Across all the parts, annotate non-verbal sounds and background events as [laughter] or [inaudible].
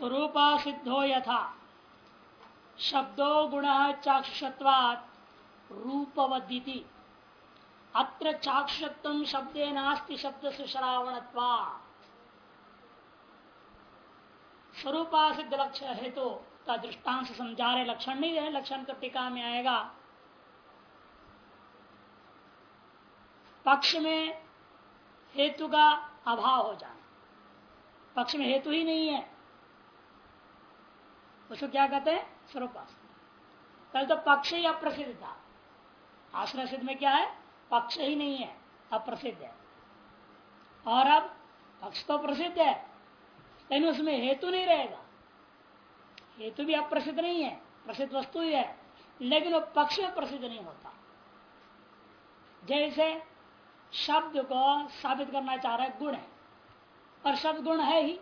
स्वरूपा सिद्धो यथा। शब्दो गुण चाक्षुषत्वात् रूपवदिति अत्र चाक्षुषत्व शब्दे नास्ति शब्द से श्रावणत्वा स्वरूपा सिद्ध लक्ष्य है तो का से समझा रहे लक्षण नहीं है, लक्षण तो टीका में आएगा। पक्ष में हेतु का अभाव हो जाना। पक्ष में हेतु ही नहीं है। उसको क्या कहते हैं? स्वरूपास कल तो पक्ष ही अप्रसिद्ध था। आश्रय सिद्ध में क्या है? पक्ष ही नहीं है, अप्रसिद्ध है। और अब पक्ष तो प्रसिद्ध है, लेकिन उसमें हेतु नहीं रहेगा। हेतु भी अप्रसिद्ध नहीं है, प्रसिद्ध वस्तु ही है, लेकिन वो पक्ष में प्रसिद्ध नहीं होता। जैसे शब्द को साबित करना चाह रहा है, गुण है। और शब्द गुण है ही।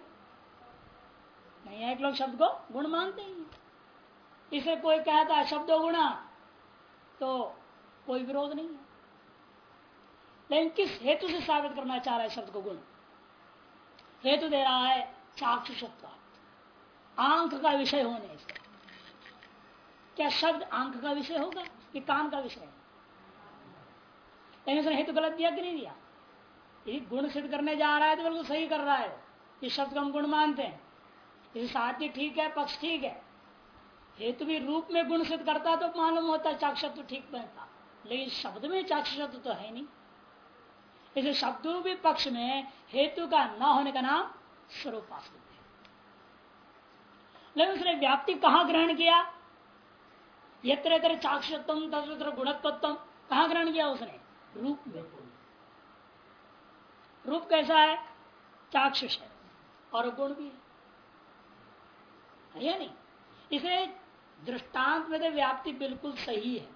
नहीं, एक लोग शब्द को गुण मानते ही इसे कोई कहता है शब्द गुणा तो कोई विरोध नहीं है। लेकिन किस हेतु से साबित करना चाह रहा है शब्द को गुण? हेतु दे रहा है चाक्षुषत्व आँख का विषय होने से। क्या शब्द आँख का विषय होगा? कि कान का विषय लेकिन उसने हेतु गलत दिया कि नहीं दिया? यदि गुण सिद्ध करने जा रहा है तो बिल्कुल सही कर रहा है। इस शब्द को हम गुण मानते हैं। साथी ठीक है, पक्ष ठीक है। हेतु भी रूप में गुण सिद्ध करता तो मालूम होता चाक्षत्व ठीक बनता। लेकिन शब्द में चाक्षत्व तो है नहीं। इसे शब्दों भी पक्ष में हेतु का न होने का नाम स्वरूप लेकिन उसने व्याप्ति कहाँ ग्रहण किया? यत्र यत्र चाक्षत्व तत्र गुणत्व कहाँ ग्रहण किया उसने? रूप में। रूप कैसा है? चाक्षुष है और गुण भी है। या नहीं। इसे दृष्टांत में तो व्याप्ति बिल्कुल सही है।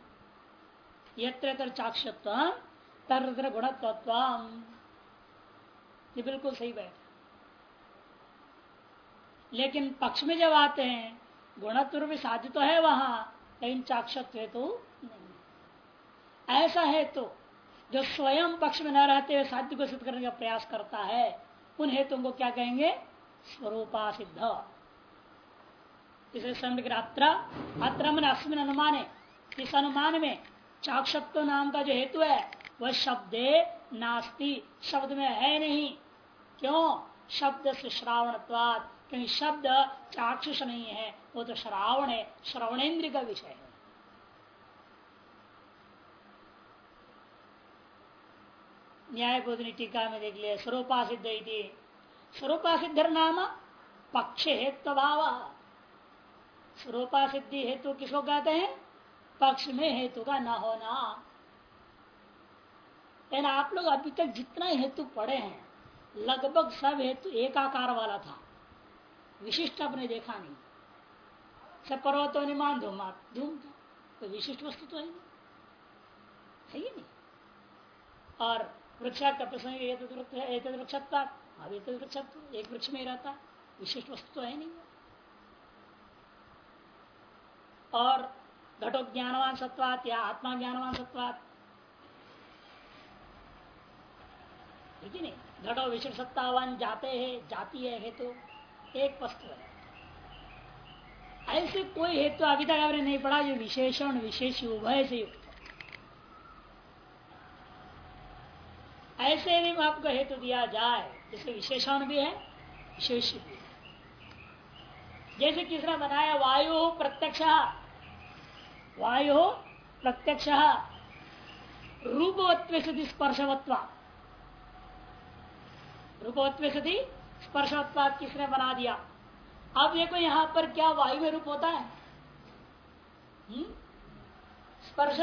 यत्र चाक्षत्व तर गुणत्व ये बिल्कुल सही बैठ लेकिन पक्ष में जब आते हैं, गुणत्व भी साध्य तो है वहाँ, लेकिन चाक्षत्व तो नहीं ऐसा है तो जो स्वयं पक्ष में न रहते हुए साध्य को सिद्ध करने का प्रयास करता है, उन हेतु को क्या कहेंगे? स्वरूपा सिद्ध इसे समग्र अत्र अत्र मन अस्मिन अनुमान है इस अनुमान में चाक्षत्व नाम का जो हेतु है, वह शब्द नास्ती। शब्द में है नहीं। क्यों? शब्द से श्रावणत्वाद क्योंकि शब्द चाक्षुष नहीं है, वो तो श्रावण है श्रवणेन्द्र का विषय है। न्याय बोधनी टीका में देख लिया स्वरूपा सिद्ध स्वरूपा सिद्ध नाम पक्ष हेतु भाव स्वरूपा सिद्धि हेतु किसको कहते हैं? पक्ष में हेतु का न होना। लेकिन आप लोग अभी तक जितना हेतु पढ़े हैं, लगभग सब हेतु एकाकार वाला था। विशिष्ट आपने देखा नहीं। सब पर्वतो निमान धूम धूम था कोई विशिष्ट वस्तु तो है नहीं। है और वृक्षा का प्रसंग, एक वृक्ष में रहता। विशिष्ट वस्तु तो है नहीं। और घटो ज्ञानवान सत्वात या आत्मा ज्ञानवान सत्वात। ठीक है नहीं? घटो विशिष्ट सत्तावान जाते हैं, जाती है हेतु तो एक वस्तु है। ऐसे कोई हेतु तो अभी तक आपने नहीं पढ़ा जो विशेषण, विशेष उभय से युक्त ऐसे भी आपको हेतु दिया जाए जिसके विशेषण भी है, विशेष भी है। जैसे किसने बनाया, वायु प्रत्यक्ष। वायु प्रत्यक्ष। रूपवत्व सती स्पर्शवत्व। सती स्पर्शवत्वाद किसने बना दिया? अब देखो यहाँ पर क्या वायु में रूप होता है। हम्म? स्पर्श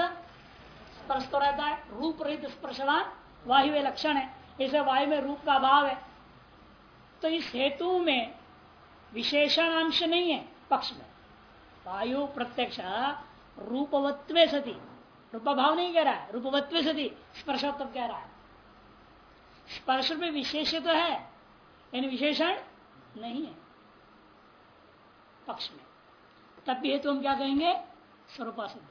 स्पर्श तो रहता है। रूप रहित स्पर्शवान वायु लक्षण है। इसे वायु में रूप का अभाव है। तो इस हेतु में विशेषण अंश नहीं है पक्ष में। वायु प्रत्यक्ष रूपवत्व सती। रूप भाव नहीं कह रहा है, रूपवत्व सती स्पर्शत्व कह रहा है। स्पर्श में विशेष तो है, यानी विशेषण नहीं है, पक्ष में। तब भी हेतु हम क्या कहेंगे? स्वरूपा सिद्ध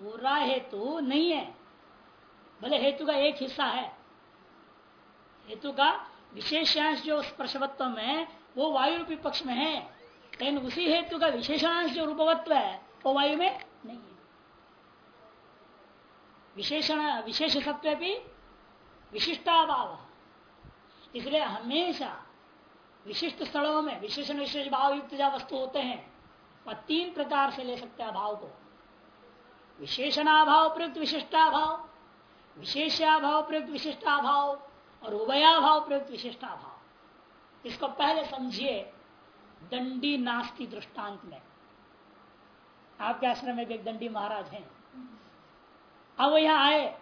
पूरा हेतु नहीं है, भले हेतु का एक हिस्सा है। हेतु का विशेषांश जो स्पर्शवत्व में वो वायु रूपी पक्ष में है, लेकिन उसी हेतु का विशेषांश जो रूपवत्व है, वो वायु में नहीं है। विशेषण, विशेष सत्व भी विशिष्टाभाव। इसलिए हमेशा विशिष्ट स्थलों में विशेषण, विशेष भाव युक्त जब वस्तु होते हैं, वह तीन प्रकार से ले सकते हैं भाव को। विशेषणाभाव प्रयुक्त विशिष्टाभाव विशेषाभाव प्रयुक्त विशिष्टाभाव और उभयाभाव प्रयुक्त विशिष्टाभाव। इसको पहले समझिए, दंडी नास्ति दृष्टांत में। आपके आश्रम में एक दंडी महाराज हैं। अब यहाँ आए।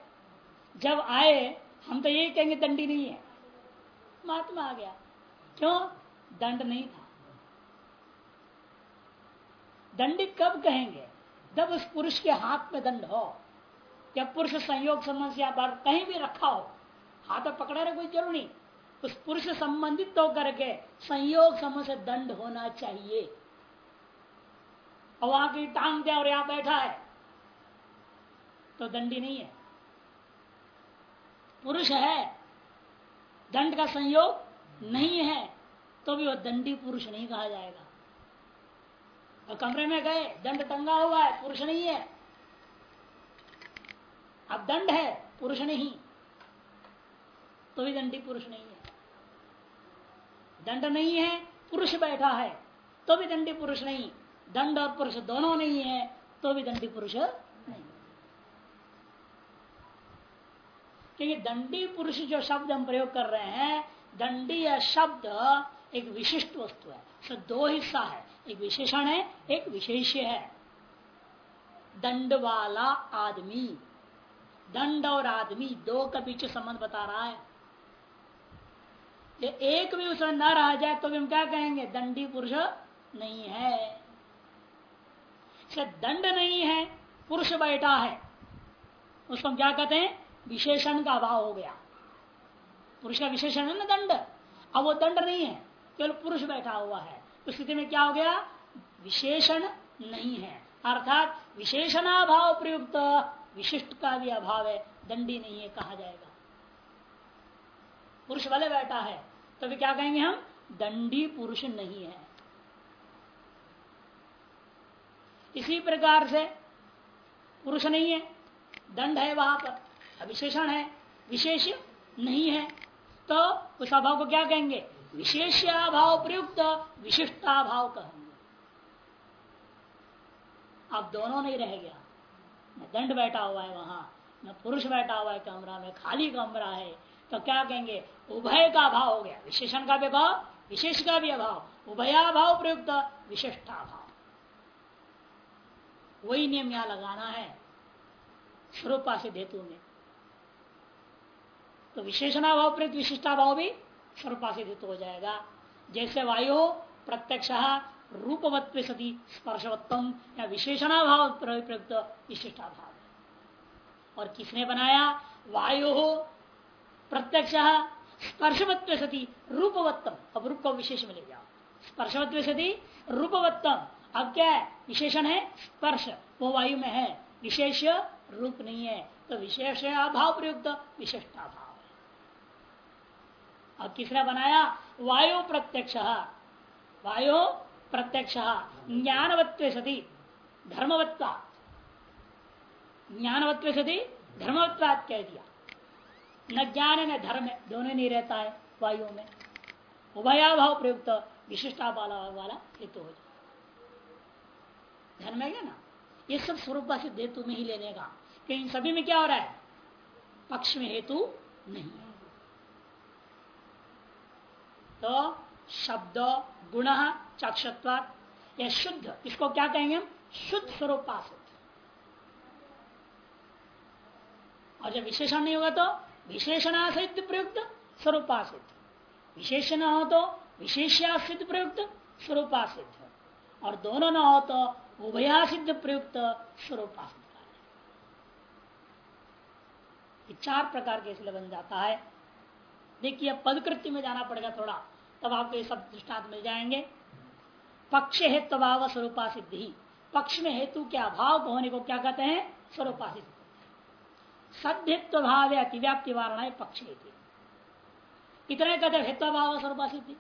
जब आए, हम तो यही कहेंगे दंडी नहीं है। महात्मा आ गया। क्यों? दंड नहीं था। दंडी कब कहेंगे? जब उस पुरुष के हाथ में दंड हो। या पुरुष संयोग समस्या पर कहीं भी रखा हो। हाथ पकड़ा रहे कोई ज़रूरी नहीं। उस पुरुष से संबंधित होकर के संयोग समूह से दंड होना चाहिए। और वहाँ की टांग दिया और यहाँ बैठा है। तो दंडी नहीं है। पुरुष है, दंड का संयोग नहीं है तो भी वह दंडी पुरुष नहीं कहा जाएगा। और कमरे में गए, दंड टंगा हुआ है, पुरुष नहीं है। अब दंड है, पुरुष नहीं। तो भी दंडी पुरुष नहीं दंड नहीं है, पुरुष बैठा है तो भी दंडी पुरुष नहीं। दंड और पुरुष दोनों नहीं है तो भी दंडी पुरुष नहीं। क्योंकि दंडी पुरुष जो शब्द हम प्रयोग कर रहे हैं, दंडी या शब्द एक विशिष्ट वस्तु है। तो दो हिस्सा है, एक विशेषण है, एक विशेष है। दंड वाला आदमी, दंड और आदमी दो का पीछे संबंध बता रहा है। एक भी उसमें न रह जाए तो भी हम क्या कहेंगे? दंडी पुरुष नहीं है। दंड नहीं है, पुरुष बैठा है। उसको हम क्या कहते हैं? विशेषण का अभाव हो गया। पुरुष का विशेषण है ना दंड? अब वो दंड नहीं है, केवल पुरुष बैठा हुआ है। तो स्थिति में क्या हो गया? विशेषण नहीं है। अर्थात विशेषणाभाव प्रयुक्त, विशिष्ट का भी अभाव है। दंडी नहीं है, कहा जाएगा। पुरुष वाले बैठा है तो क्या कहेंगे हम? दंडी पुरुष नहीं है। इसी प्रकार से पुरुष नहीं है, दंड है वहाँ पर विशेषण है, विशेष नहीं है। तो उस अभाव को क्या कहेंगे? विशेषाभाव प्रयुक्त, विशिष्टाभाव कहेंगे। अब दोनों नहीं रह गया। न दंड बैठा हुआ है वहाँ, न पुरुष बैठा हुआ है कमरा में, खाली कमरा है। तो क्या कहेंगे? उभय का अभाव हो गया। विशेषण का भी अभाव, विशेष का भी अभाव। उभयाभाव प्रयुक्त विशिष्टा भाव वही नियम यहाँ लगाना है, स्वरूपा से धेतु में। तो विशेषणाभाव प्रयुक्त, विशिष्टाभाव भी सर्वपासित हो जाएगा। जैसे वायु प्रत्यक्ष रूपवत्व सती स्पर्शवत्तम या विशेषणाभाव प्रयुक्त, विशिष्टाभाव। और किसने बनाया? वायु प्रत्यक्ष स्पर्शवत्व सती रूपवत्तम। अब रूप को विशेष में ले जाओ स्पर्शवत्व सती रूपवत्तम। अब क्या है? विशेषण है स्पर्श। वो वायु में है। विशेष रूप नहीं है। तो विशेष अभाव प्रयुक्त विशिष्टाभाव। और किसने बनाया? वायु प्रत्यक्ष। वायु प्रत्यक्ष। ज्ञानवत्व सती धर्मवत्ता। ज्ञानवत्व सती धर्मवत्वा कह दिया? न ज्ञान है न धर्म है दोनों नहीं रहता है वायु में। उभयाभाव प्रयुक्त विशिष्टा वाला वाला हेतु हो। जाए धर्म है ना? ये सब स्वरूप से हेतु में ही लेने का। इन सभी में क्या हो रहा है? पक्ष में हेतु नहीं तो शब्द, गुण चक्षत्व या शुद्ध, इसको क्या कहेंगे हम? शुद्ध स्वरूप और जब विशेषण नहीं होगा तो विशेषणासिद्ध प्रयुक्त स्वरूपासित। विशेषण हो तो विशेषासिद्ध प्रयुक्त स्वरूपासिद्ध और दोनों न हो तो उभयासिद्ध प्रयुक्त स्वरूपासिद्ध चार प्रकार के इसलिए बन जाता है। देखिए, पदकृत्य में जाना पड़ेगा थोड़ा, तब आपको ये सब दृष्टांत मिल जाएँगे। पक्ष हेतु स्वरूपा सिद्धि पक्ष में हेतु के अभाव होने को क्या कहते हैं? स्वरूपा सिद्धि सद्यत्व भाव है अतिव्याप्ति वारणा पक्ष इतने कहते हेत्व भाव स्वरूपा सिद्धि।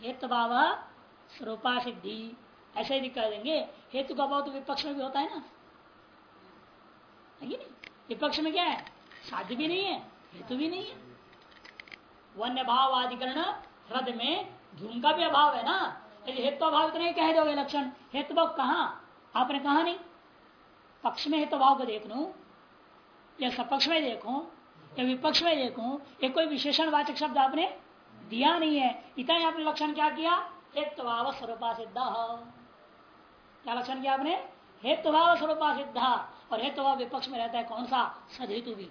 हेत्व भाव स्वरूपा सिद्धि। ऐसे ही कह देंगे, हेतु का भाव तो विपक्ष में भी होता है ना? नहीं? विपक्ष में क्या है? साध्य भी नहीं है, हेतु भी नहीं है। वन्य भाव अधिकरण हृदय में धूम का भी अभाव है ना? यदि हेतु भाव इतने कह दोगे, लक्षण हेतु भाव कहा? आपने कहा नहीं। पक्ष में हेतु भाव को देख लू। या सपक्ष में देखो, या विपक्ष में देखो, ये कोई विशेषण वाचक शब्द आपने दिया नहीं है। इतना ही आपने लक्षण क्या किया? हेतु भाव स्वरूपा सिद्ध। क्या लक्षण किया आपने? हेतु भाव स्वरूपा सिद्ध। और हेतुभाव विपक्ष में रहता है कौन सा? सदहेतु भी।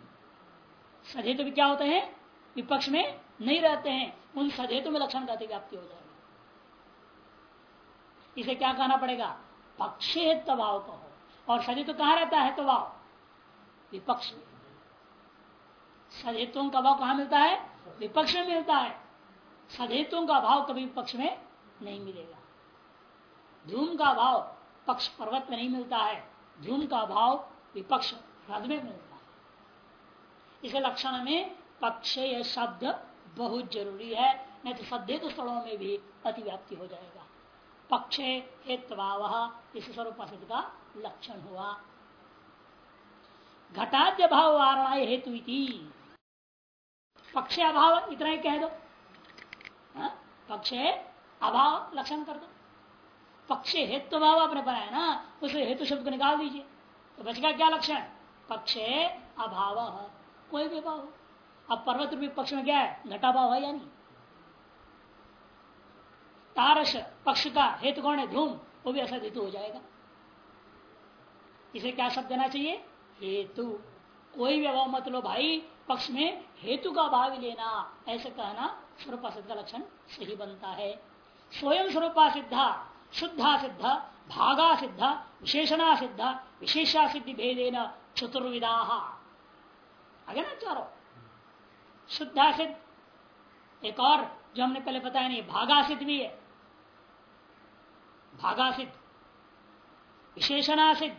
सदहेतु भी क्या होते हैं? विपक्ष में नहीं रहते हैं। उन सदहेतु में लक्षण कहते व्याप्ति हो जाएगा। इसे क्या कहना पड़ेगा? पक्षेत्व भाव कहो। और सदहेतु कहा रहता है तो भाव विपक्ष में। सदहेतुओं का भाव कहाँ मिलता है? विपक्ष में मिलता है। सदहेतुओं का भाव कभी विपक्ष में नहीं मिलेगा। धूम का भाव पक्ष पर्वत में नहीं मिलता है। धूम का भाव विपक्ष हृदय में मिलता है। इसे लक्षण में पक्ष यह शब्द बहुत ज़रूरी है। नहीं तो सद्यत स्थलों में भी अतिव्याप्ति हो जाएगा। पक्ष हेत्वाव इस स्वरूप का लक्षण हुआ। घटाद्य भाव वारणा हेतु पक्ष अभाव, इतना ही कह दो। हाँ? पक्ष अभाव लक्षण कर दो। पक्षे हेतु भाव आपने बनाया ना, उसे हेतु शब्द को निकाल दीजिए। तो बचेगा क्या लक्षण? पक्षे अभाव, कोई भी भाव अब पर्वत रूपी पक्ष में क्या है? घटा भाव है या नहीं? तारस पक्ष का हेतु कौन है? धूम, वो भी ऐसा हेतु हो जाएगा। इसे क्या शब्द देना चाहिए? हेतु। कोई भी अभाव मत लो भाई, पक्ष में हेतु का भाव लेना। ऐसे कहना स्वरूपा सिद्ध लक्षण सही बनता है। स्वयं स्वरूपा सिद्धा, शुद्धा सिद्ध, भागा सिद्ध, विशेषणा सिद्ध, विशेषा सिद्धि भेदेन चतुर्विदा आगे ना चारों। शुद्धा सिद्ध। एक और जो हमने पहले बताया नहीं, भागा सिद्ध भी है। भागा सिद्ध। विशेषणा सिद्ध।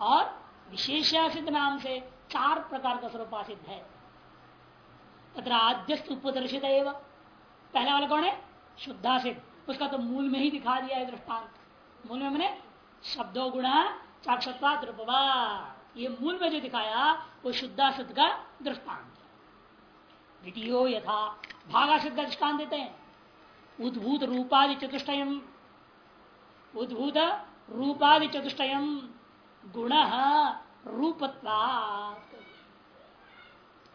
और विशेषासिद्ध नाम से चार प्रकार का स्वरूप सिद्ध है। तथा आद्यस्त उपदर्शित पहले वाला कौन है? शुद्धा सिद्ध उसका तो मूल में ही दिखा दिया है दृष्टांत। मूल में मैंने शब्दों गुणा चाक्षत्वा द्रुपवा ये मूल में जो दिखाया, वो शुद्धा सिद्ध का दृष्टांत द्वितीय यथा भागा सिद्ध का दृष्टान देते हैं। उद्भूत रूपादि चतुष्टयम। उद्भूत रूपादि चतुष्टयम। गुण रूपत्वात्।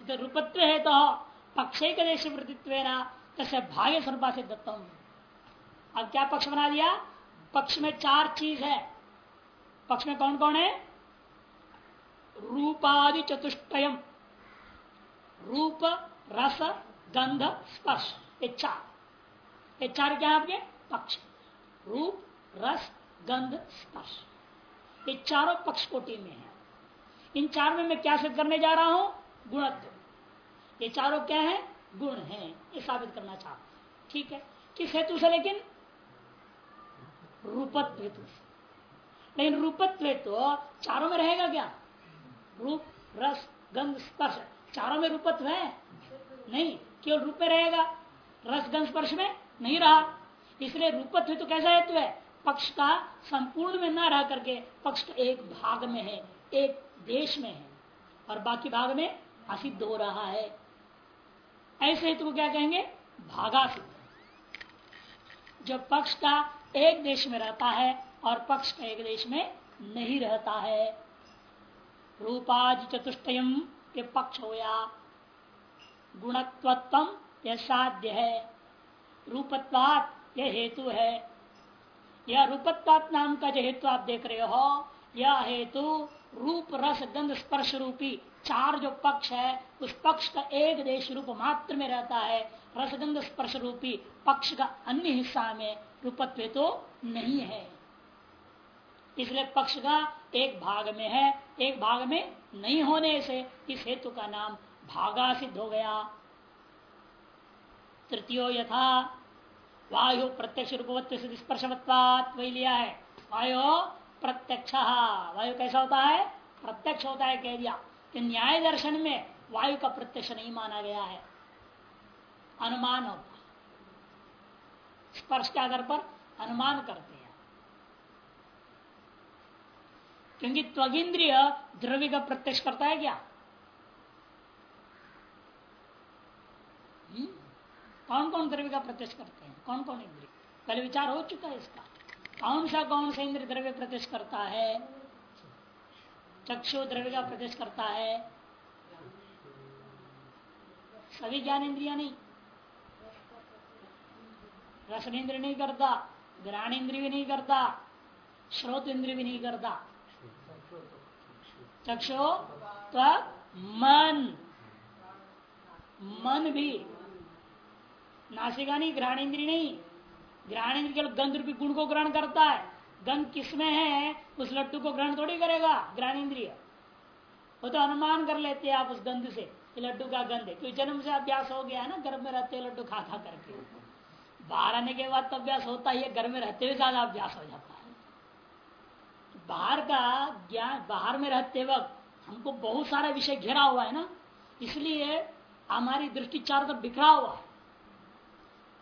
तो रूपत्व है तो पक्षेक देश वृत्तित्व तसे भाग्य स्वरूपा से दत्तम। अब क्या पक्ष बना दिया? पक्ष में चार चीज़ है। पक्ष में कौन कौन है? रूपादि चतुष्टयम। रूप, रस, गंध, स्पर्श। ये चार। ये चार क्या है आपके? पक्ष। रूप, रस, गंध, स्पर्श। ये चारों पक्ष कोटि में है। इन चार में मैं क्या सिद्ध करने जा रहा हूँ? गुणत्व। ये चारों क्या है? गुण है। ये साबित करना चाहता ठीक है? किस हेतु से लेकिन? रूपत्व हेतु से। लेकिन रूपत्व तो चारों में रहेगा क्या? रूप, रस, गंध, स्पर्श। चारों में रूपत्व है? नहीं। केवल रूप में रहेगा। रस, गंध, स्पर्श में नहीं रहा। इसलिए रूपत्व तो कैसा हेतु है? पक्ष का संपूर्ण में न रह करके पक्ष का एक भाग में है। एक देश में है और बाकी भाग में असिद्ध हो रहा है। ऐसे हेतु को क्या कहेंगे? भागा सिद्ध। जो पक्ष का एक देश में रहता है और पक्ष का एक देश में नहीं रहता है रूपाज चतुष्टयम के पक्ष हो या गुणत्वत्म यह साध्य है, रूपत्वात यह हेतु है। यह रूपत्वात नाम का जो हेतु आप देख रहे हो, यह हेतु रूप, रस, गंध, स्पर्श रूपी चार जो पक्ष है, उस पक्ष का एक देश रूप मात्र में रहता है। रसगंध स्पर्श रूपी पक्ष का अन्य हिस्सा में रूपत्व तो नहीं है। इसलिए पक्ष का एक भाग में है, एक भाग में नहीं होने से इस हेतु का नाम भागा सिद्ध हो गया। तृतीय यथा, वायु प्रत्यक्ष रूपवत्व से स्पर्शवत्वात वही लिया है। वायु प्रत्यक्ष। वायु कैसा होता है? प्रत्यक्ष होता है कह दिया कि न्याय दर्शन में वायु का प्रत्यक्ष नहीं माना गया है। अनुमान होता स्पर्श के आधार पर अनुमान करते हैं। क्योंकि त्वगिंद्रिय द्रव्य का प्रत्यक्ष करता है क्या? हम्म? कौन कौन द्रव्य का प्रत्यक्ष करते हैं? कौन कौन इंद्रिय? पहले विचार हो चुका है इसका। कौन सा कौन सा इंद्र द्रव्य प्रत्यक्ष करता है? चक्षु द्रव्य का प्रत्यक्ष करता है। सभी ज्ञान इंद्रिया नहीं। रसन इंद्र नहीं करता, ग्रहण इंद्र भी नहीं करता श्रोत इंद्र भी नहीं करता। चक्षु तो मन। मन भी। नासिका नहीं, ग्रहण इंद्री नहीं। ग्रहण केवल गंध रूपी गुण को ग्रहण करता है। गंध किसमें है? उस लड्डू को ग्रहण थोड़ी करेगा, ग्रहण इंद्रिय। वो तो अनुमान कर लेते हैं आप उस गंध से लड्डू का गंध है। क्योंकि जन्म से अभ्यास हो गया है ना घर में रहते लड्डू खा खा करके। बाहर आने के बाद तो अभ्यास होता ही है घर में रहते हुए ज़्यादा अभ्यास हो जाता है। बाहर का ज्ञान, बाहर में रहते वक्त हमको बहुत सारा विषय घेरा हुआ है ना। इसलिए हमारी दृष्टि चारों तरफ़ बिखरा हुआ है।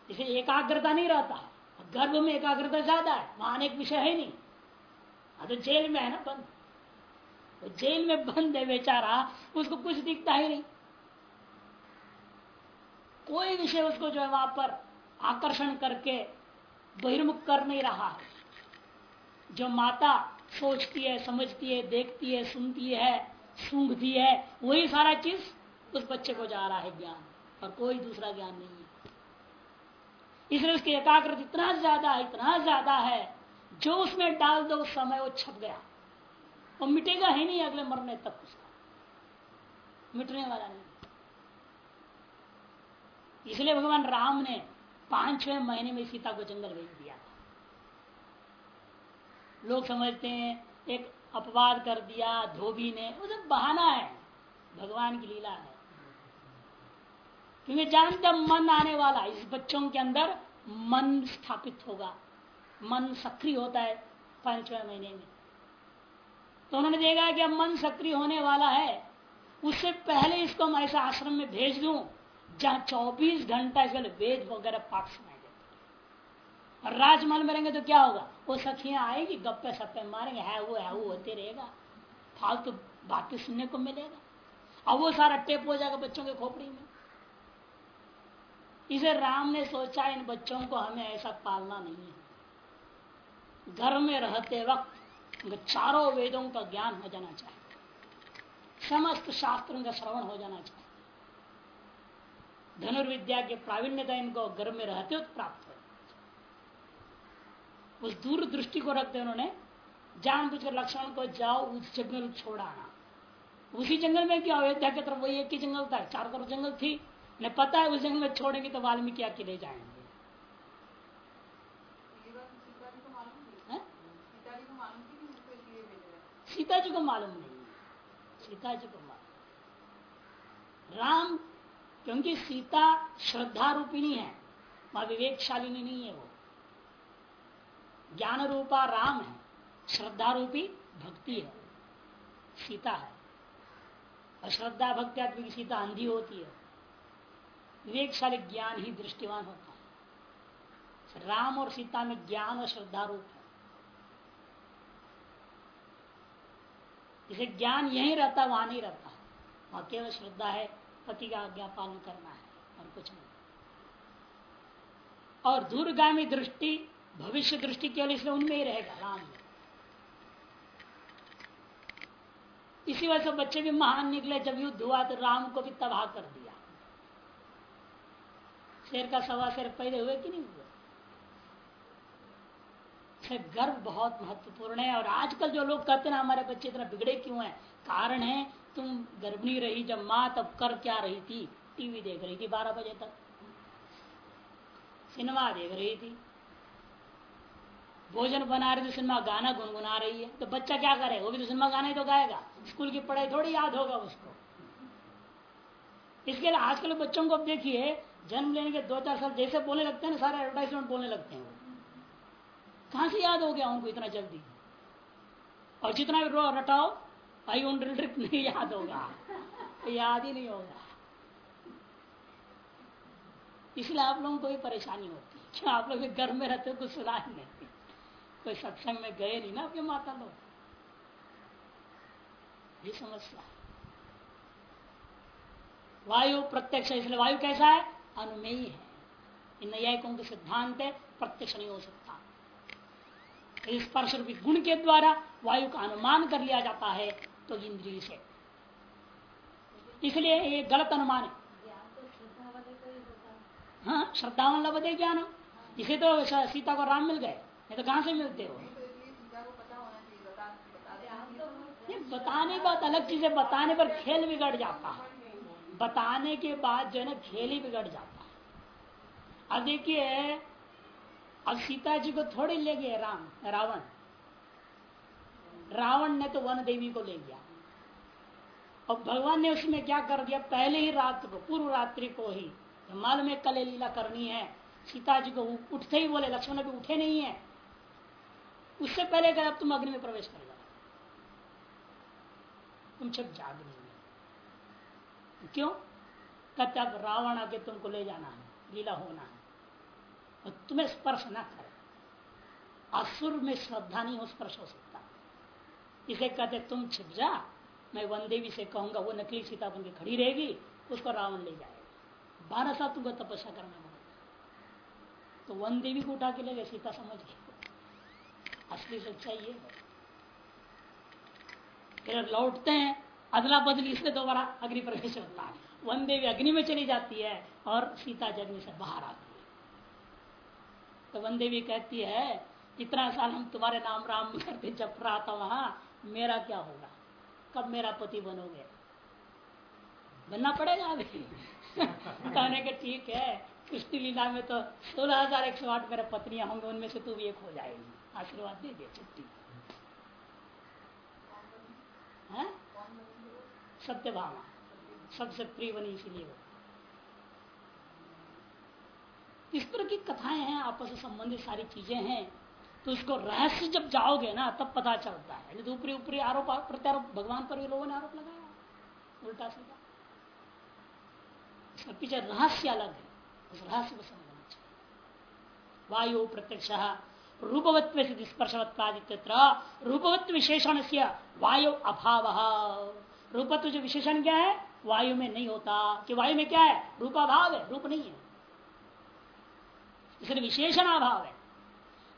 इसे एकाग्रता नहीं रहता। गर्भ में एकाग्रता ज़्यादा है वहाँ एक विषय है नहीं। हाँ तो जेल में है ना, बंद। तो जेल में बंद है बेचारा, उसको कुछ दिखता ही नहीं। कोई विषय उसको जो है वहाँ पर आकर्षण करके बहिर्मुख कर नहीं रहा है। जो माता सोचती है, समझती है, देखती है, सुनती है, सूंघती है, वही सारा चीज़ उस बच्चे को जा रहा है ज्ञान। और कोई दूसरा ज्ञान नहीं है। इसलिए उसकी एकाग्रता इतना ज़्यादा है, इतना ज़्यादा है, जो उसमें डाल दो, उस समय वो छप गया। वो मिटेगा ही नहीं अगले मरने तक उसका। मिटने वाला नहीं। इसलिए भगवान राम ने पाँचवें महीने में सीता को जंगल भेज दिया था। लोग समझते हैं, एक अपवाद कर दिया, धोबी ने, वो सब बहाना है। भगवान की लीला है। क्योंकि जानते मन आने वाला इस बच्चों के अंदर मन स्थापित होगा। मन सक्रिय होता है पाँचवें महीने में। तो उन्होंने देखा कि अब मन सक्रिय होने वाला है, उससे पहले इसको मैं ऐसा आश्रम में भेज दूँ, जहाँ 24 घंटा इसके वेद वगैरह पाठ सुनाई देते और राजमहल में रहेंगे तो क्या होगा? वो सखियाँ आएगी, गप्पे सप्पे मारेंगे, है वो है वो, होते रहेगा। फालतू तो बातें सुनने को मिलेगा। अब वो सारा टेप हो जाएगा बच्चों के खोपड़ी में। इसे राम ने सोचा, इन बच्चों को हमें ऐसा पालना नहीं है। घर में रहते वक्त चारों वेदों का ज्ञान हो जाना चाहिए। समस्त शास्त्रों का श्रवण हो जाना चाहिए। धनुर्विद्या की प्रावीण्यता इनको घर में रहते वक्त प्राप्त हो। उस दूर दृष्टि को रखते उन्होंने, जानबूझकर लक्ष्मण को जाओ, उस जंगल छोड़ाना उसी जंगल में क्या अयोध्या की तरफ़ वही एक ही जंगल था, चार तरफ़ जंगल थी। ने पता है उस जंगल में छोड़ेंगे तो वाल्मीकि आके ले जाएँगे। सीता जी को मालूम नहीं सीता जी को मालूम। राम, क्योंकि सीता श्रद्धा रूपिणी है वह विवेकशालिनी नहीं है वो। ज्ञान रूपा राम है श्रद्धा रूपी भक्ति है, सीता है। अश्रद्धा भक्ति आदमी की सीता अंधी होती है। विवेकशाली ज्ञान ही दृष्टिवान होता है। राम और सीता में ज्ञान और श्रद्धा रूप है। इसे ज्ञान यही रहता वहाँ नहीं रहता वहाँ केवल श्रद्धा है, पति का आज्ञा पालन करना है और कुछ नहीं। और दूरगामी दृष्टि, भविष्य दृष्टि केवल इसलिए उनमें ही रहेगा, राम में। इसी वजह से बच्चे भी महान निकले, जब युद्ध हुआ तो राम को भी तबाह कर दिया। शेर का सवा शेर पैदा हुए कि नहीं हुए? गर्व बहुत महत्वपूर्ण है और आजकल जो लोग कहते हैं हमारे बच्चे इतना बिगड़े क्यों हैं? कारण है, तुम गर्भिणी रही जब माँ, तब कर क्या रही थी? टीवी देख रही थी बारह बजे तक। सिनेमा देख रही थी। भोजन बना रही थी, सिनेमा गाना गुनगुना रही है। तो बच्चा क्या करे? वो भी तो सिनेमा गाना ही तो गाएगा। स्कूल की पढ़ाई थोड़ी याद होगा उसको। इसके लिए आजकल बच्चों को देखिए जन्म लेने के दो चार साल जैसे बोलने लगते हैं ना, सारे एडवर्टाइजमेंट बोलने लगते हैं कहाँ से याद हो गया उनको इतना जल्दी? और जितना भी रटाओ आई उन ट्रिक नहीं याद होगा। याद ही नहीं होगा। इसलिए आप लोगों को भी परेशानी होती है। क्यों? आप लोग घर में रहते हो, कुछ सुना ही। नहीं कोई सत्संग में गए नहीं ना आपके माता लोग? ये समस्या वायु प्रत्यक्ष इसलिए वायु कैसा है? अनुमेयी है। न्यायिकों के सिद्धांत है, प्रत्यक्ष नहीं हो सकता। स्पर्श रूपी गुण के द्वारा वायु का अनुमान कर लिया जाता है तो इंद्रिय से। इसलिए ये गलत अनुमान है। हाँ श्रद्धावन लभते ज्ञान इसे तो सीता को राम मिल गए। नहीं तो कहाँ से मिलते हो? बताने बात अलग चीज़ है बताने पर खेल बिगड़ जाता है। बताने के बाद जो है ना खेल ही बिगड़ जाता है। अब देखिए, अब सीता जी को थोड़ी ले गए राम, रावण। रावण ने तो वन देवी को ले गया और भगवान ने उसमें क्या कर दिया? पहले ही रात को, पूर्व रात्रि को ही, मालूम में कले लीला करनी है। सीता जी को उठते ही बोले, लक्ष्मण भी उठे नहीं है। उससे पहले कहा अब तुम अग्नि में प्रवेश कर जाओ। तुम छप जाग नहीं क्यों? कहते अब रावण आके तुमको ले जाना है, लीला होना है। और तुम्हें स्पर्श ना करे। असुर में श्रद्धा नहीं हो, स्पर्श हो सकता। इसे कहते, तुम छिप जा, मैं वन देवी से कहूँगा, वो नकली सीता बन के खड़ी रहेगी, उसको रावण ले जाएगा। बारह साल तुमको तपस्या करना पड़ेगा तो वन देवी को उठा के ले गए, सीता समझ गई। असली सच्चाई ये है फिर लौटते हैं अदला बदली इसलिए दोबारा अग्नि प्रवेश होता है। वन देवी अग्नि में चली जाती है और सीता जी अग्नि से बाहर आती है। तो वन देवी कहती है, इतना साल हम तुम्हारे नाम राम करते जप रहा था वहाँ, मेरा क्या होगा? कब मेरा पति बनोगे? बनना पड़ेगा अभी। [laughs] कहने के ठीक है, कृष्ण लीला में तो सोलह हज़ार एक सौ आठ मेरे पत्नियाँ होंगे, उनमें से तू भी एक हो जाएगी। आशीर्वाद दे दे, छुट्टी। सत्य भावना सबसे प्रिय बनी इसीलिए इस तरह की कथाएँ हैं, आपस में संबंधित सारी चीज़ें हैं तो उसको रहस्य जब जाओगे ना, तब पता चलता है। नहीं तो ऊपरी ऊपरी आरोप, प्रत्यारोप, भगवान पर भी लोगों ने आरोप लगाया। उल्टा सीधा। इसका पीछे रहस्य अलग है। उस रहस्य को समझना चाहिए। वायु प्रत्यक्ष रूपवत्व से स्पर्शवत्वादित्य रूपवत्व विशेषण से वायु अभाव। रूपत्व जो विशेषण क्या है? वायु में नहीं होता। कि वायु में क्या है? रूपाभाव है, रूप नहीं है। इसलिए विशेषण अभाव है।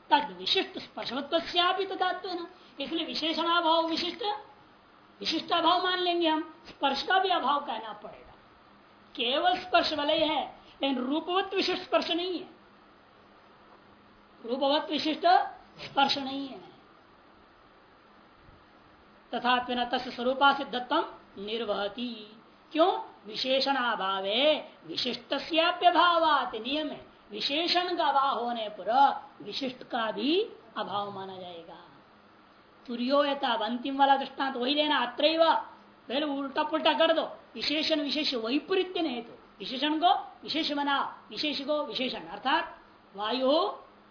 तद विशिष्ट स्पर्शवत्व तथात्व न इसलिए विशेषण अभाव विशिष्ट विशिष्ट अभाव मान लेंगे हम। स्पर्श का भी अभाव कहना पड़ेगा। केवल स्पर्श वलय है लेकिन रूपवत विशिष्ट स्पर्श नहीं है। रूपवत विशिष्ट स्पर्श नहीं है। तथा तस् स्वरूपा सिद्धत्व निर्वहती। क्यों? विशेषण अभावे विशिष्ट भावात नियम। है विशेषण का अभाव होने पर विशिष्ट का भी अभाव माना जाएगा तुरियो यथा अंतिम वाला दृष्टांत वही लेना अत्र पहले उल्टा पुल्टा कर दो विशेषण विशेष वैपरीत्य नहीं तो विशेषण को विशेष बना विशेष को विशेषण। अर्थात वायु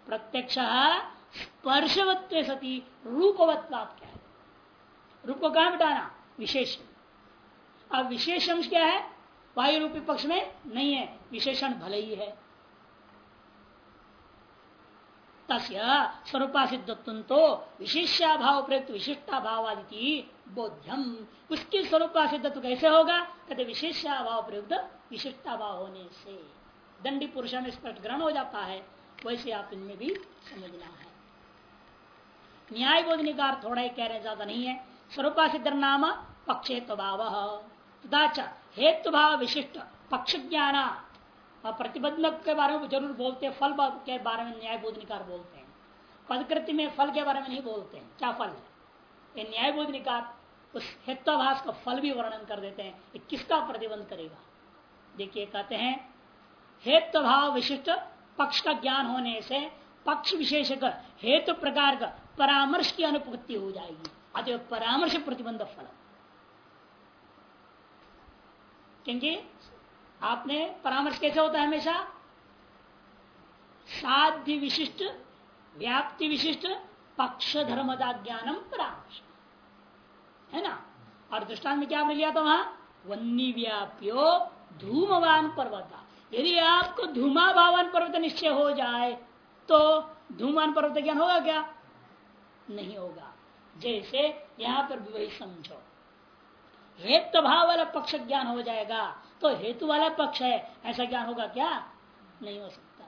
प्रत्यक्ष स्पर्शवत्व सती है रूप को कहा बिटाना विशेष अब विशेषण क्या है? वायु रूपी पक्ष में नहीं है। विशेषण भले ही है। स्वरूपा सिद्धत्व तो विशिष्याभाव प्रयुक्त की बोध्यम। उसकी स्वरूपा सिद्धत्व कैसे होगा? कहते विशेषाभाव प्रयुक्त विशिष्टाभाव होने से। दंडी पुरुष में स्पष्ट ग्रहण हो जाता है। वैसे आप इनमें भी समझना है। न्याय बोधनिकार थोड़ा ही कह रहे ज़्यादा नहीं है। स्वरूपा सिद्ध नाम पक्षेत्व भाव तथा हेतु भाव विशिष्ट पक्ष ज्ञान और प्रतिबंधक के बारे में ज़रूर बोलते हैं, फल के बारे में न्याय बोधनिकार बोलते हैं। पदकृति में फल के बारे में नहीं बोलते हैं, क्या फल है? न्याय बोधनिकार उस हेत्वाभास का फल भी वर्णन कर देते हैं, ये किसका प्रतिबंध करेगा? देखिए, कहते हैं हेतु भाव विशिष्ट पक्ष का ज्ञान होने से पक्ष विशेष हेतु प्रकार का परामर्श की अनुपत्ति हो जाएगी। अतः परामर्श प्रतिबंध फल क्योंकि आपने परामर्श कैसे होता है हमेशा साध्य विशिष्ट व्याप्ति विशिष्ट पक्ष धर्मदा ज्ञानम परामर्श है ना और दृष्टांत में क्या आपने लिया था वहाँ वन्नी व्याप्यो धूमवान पर्वता यदि आपको धूमा भावन पर्वत निश्चय हो जाए तो धूमान पर्वत ज्ञान होगा क्या नहीं होगा जैसे यहाँ पर भी वही समझो। हेतु भाव वाला पक्ष ज्ञान हो जाएगा तो हेतु वाला पक्ष है, ऐसा ज्ञान होगा क्या? नहीं हो सकता।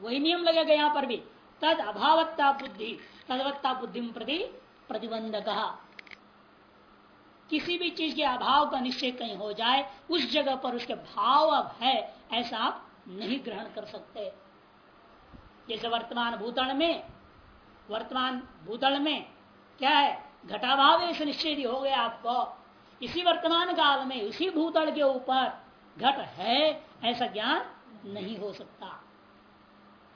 वही नियम लगेगा यहाँ पर भी। तद अभावत्ता बुद्धि, तदवत्ता बुद्धि प्रति प्रतिबंधक। किसी भी चीज़ के अभाव का निश्चय कहीं हो जाए, उस जगह पर उसके भाव अब है, ऐसा आप नहीं ग्रहण कर सकते। जैसे वर्तमान भूतल में, वर्तमान भूतल में क्या है? ऐसे निश्चय हो गया आपको। इसी वर्तमान काल में उसी भूतल के ऊपर घट है, ऐसा ज्ञान नहीं हो सकता।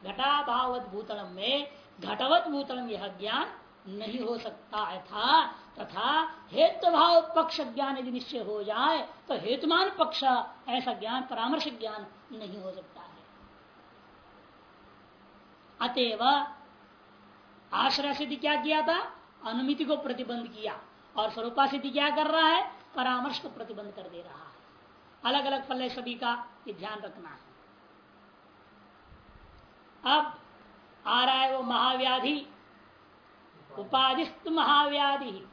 घटाभावत भूतल में, घटवत भूतल यह ज्ञान नहीं हो सकता। है था तथा हेतु भाव पक्ष ज्ञान यदि निश्चय हो जाए तो हेतुमान पक्ष ऐसा ज्ञान, परामर्श ज्ञान नहीं हो सकता है। अतएव आश्रय सिद्धि क्या किया था? अनुमिति को प्रतिबंध किया और स्वरूपा सिद्धि क्या कर रहा है? परामर्श को प्रतिबंध कर दे रहा है। अलग अलग फल सभी का, ये ध्यान रखना है। अब आ रहा है वो महाव्याधि। उपाधिस्त महाव्याधि।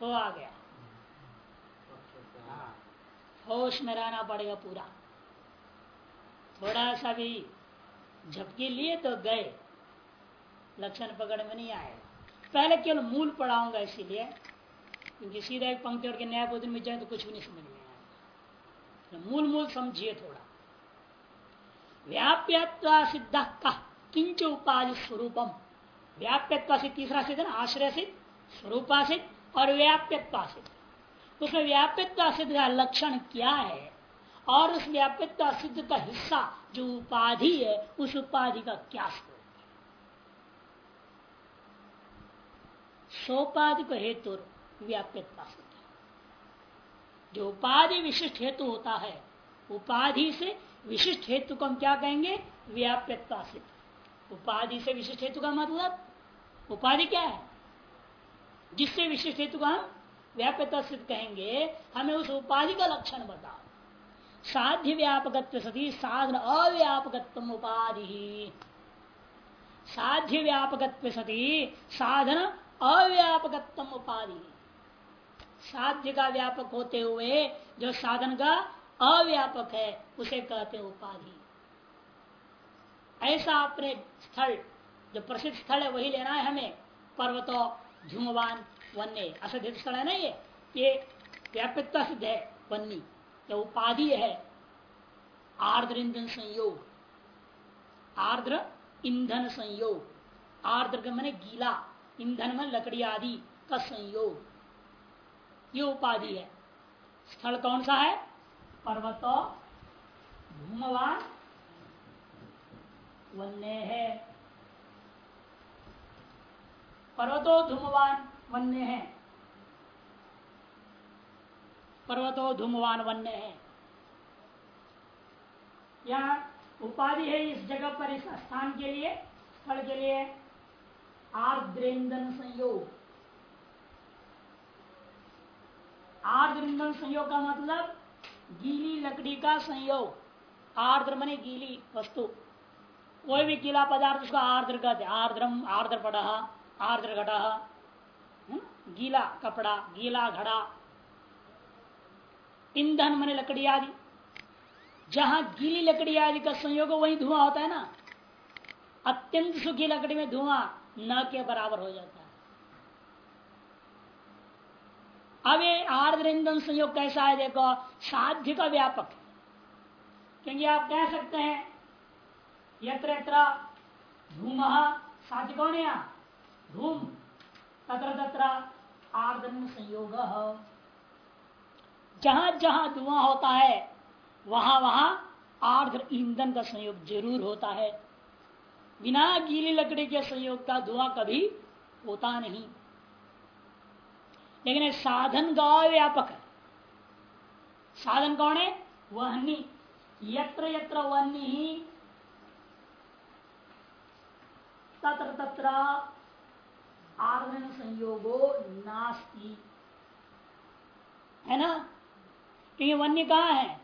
हो आ गया। होश में रहना पड़ेगा पूरा। थोड़ा सा भी झपकी लिए तो गए। लक्षण पकड़ में नहीं आए। पहले केवल मूल पढ़ाऊँगा इसीलिए, क्योंकि सीधा एक पंक्ति और न्याय बोधन में जाए तो कुछ भी नहीं समझ में आएगा तो मूल मूल समझिए थोड़ा। व्याप्यत्वा सिद्ध का किंच उपाधि स्वरूपम। व्याप्यत्वा से तीसरा सिद्ध आश्रय सिद्ध, स्वरूपा सिद्ध और व्याप्यत्वा सिद्ध। उसमें व्याप्यत्वा सिद्ध का लक्षण क्या है? और उस व्याप्यत्वा सिद्ध का हिस्सा जो उपाधि है, उस उपाधि का क्या स्वरूप सोपाधि को हेतु व्याप्यता जो उपाधि विशिष्ट हेतु होता है, उपाधि से विशिष्ट हेतु को हम क्या कहेंगे? व्याप्यता से। उपाधि से विशिष्ट हेतु का मतलब? उपाधि क्या है? जिससे विशिष्ट हेतु का हम व्याप्यता कहेंगे, हमें उस उपाधि का लक्षण बताओ। साध्य व्यापक सती, साधन अव्यापक उपाधि साध्य व्यापक सती, साधन अव्यापक उपाधि। साध्य का व्यापक होते हुए, जो साधन का अव्यापक है, उसे कहते उपाधि। ऐसा अपने स्थल, जो प्रसिद्ध स्थल है, वही लेना है हमें। पर्वतो, धूमवान, वन्य। असिद्ध स्थल है ना ये? ये व्यापकता सिद्ध है वन्नी जो उपाधि है। आर्द्र इंधन संयोग। आर्द्र ईंधन संयोग। आर्द्र मैंने गीला। ईंधन में लकड़ी आदि का संयोग। ये उपाधि है। स्थल कौन सा है? पर्वतो धूमवान वन्य है। पर्वतो धूमवान वन्य है। पर्वतो धूमवान वन्य है। यहाँ उपाधि है इस जगह पर, इस स्थान के लिए, स्थल के लिए। आर्द्रेन्दन संयोग आर्द्र संयोग का मतलब गीली लकड़ी का संयोग। आर्द्र मने गीली वस्तु। कोई भी गीला पदार्थ उसका आर्द्र कहते आर्द्रम आर्द्र पड़ा आर्द्र घटा हम्म? गीला कपड़ा, गीला घड़ा, ईंधन मने लकड़ी आदि। जहाँ गीली लकड़ी आदि का संयोग वही धुआँ होता है ना। अत्यंत सुखी लकड़ी में धुआँ न के बराबर हो जाता है। अब ये आर्द्र ईंधन संयोग कैसा है देखो, साध्य का व्यापक क्योंकि आप कह सकते हैं, यत्र यत्र धूम साध्य कौन है धूम तत्र तत्र आर्द्र संयोग। जहाँ जहाँ धुआँ होता है, वहाँ वहाँ आर्द्र ईंधन का संयोग ज़रूर होता है। बिना गीली लकड़ी के संयोग का धुआँ कभी होता नहीं। लेकिन साधन का व्यापक है। साधन कौन है? वहनी। यत्र यत्र वन्नी ही। तत्र तत्र आर्धन संयोगो नास्ती। है ना? क्योंकि वन्य कहा है?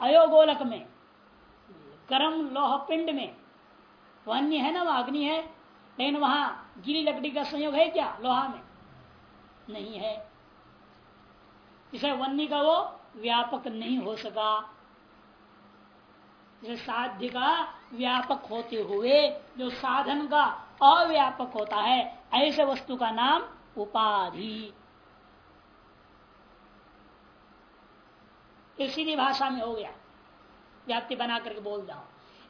अयोगोलक में गर्म लोह पिंड में। वन्य है ना, वह अग्नि है, लेकिन वहाँ गिरी लकड़ी का संयोग है क्या, लोहा में? नहीं है। इसे वन्य का वो व्यापक नहीं हो सका। जैसे साध्य का व्यापक होते हुए जो साधन का अव्यापक होता है, ऐसे वस्तु का नाम उपाधि। सीधी भाषा में हो गया। व्याप्ति बना करके बोल जाओ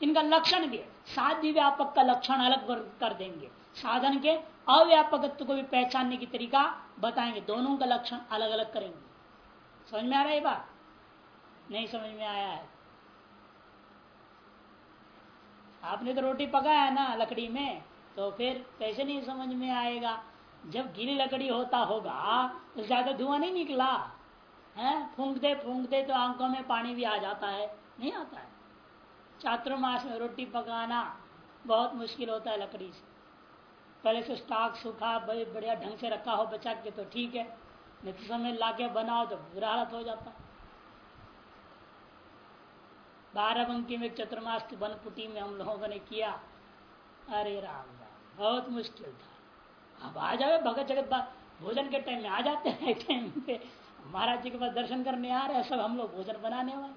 इनका लक्षण भी साध्य व्यापक का लक्षण अलग कर देंगे। साधन के अव्यापकत्व को भी पहचानने की तरीका बताएँगे। दोनों का लक्षण अलग अलग करेंगे। समझ में आ रहा है बात? नहीं समझ में आया है। आपने तो रोटी पकाया ना लकड़ी में तो फिर कैसे नहीं समझ में आएगा? जब गीली लकड़ी होता होगा तो ज़्यादा धुआँ नहीं निकला, है? फूंकते फूंकते तो आँखों में पानी भी आ जाता है। नहीं आता है। चातुर्मास में रोटी पकाना बहुत मुश्किल होता है लकड़ी से। पहले से स्टॉक सूखा बढ़िया ढंग से रखा हो बचा के तो ठीक है। नहीं तो समय ला के बनाओ तो बुरा हालत हो जाता। बाराबंकी में चतुर्मास की बनपुटी में हम लोगों ने किया। अरे राम राम, बहुत मुश्किल था। अब आ जाओ, भगत जगत भोजन के टाइम में आ जाते हैं टाइम पे। महाराज जी के पास दर्शन करने आ रहे हैं, सब हम लोग भोजन बनाने वाले।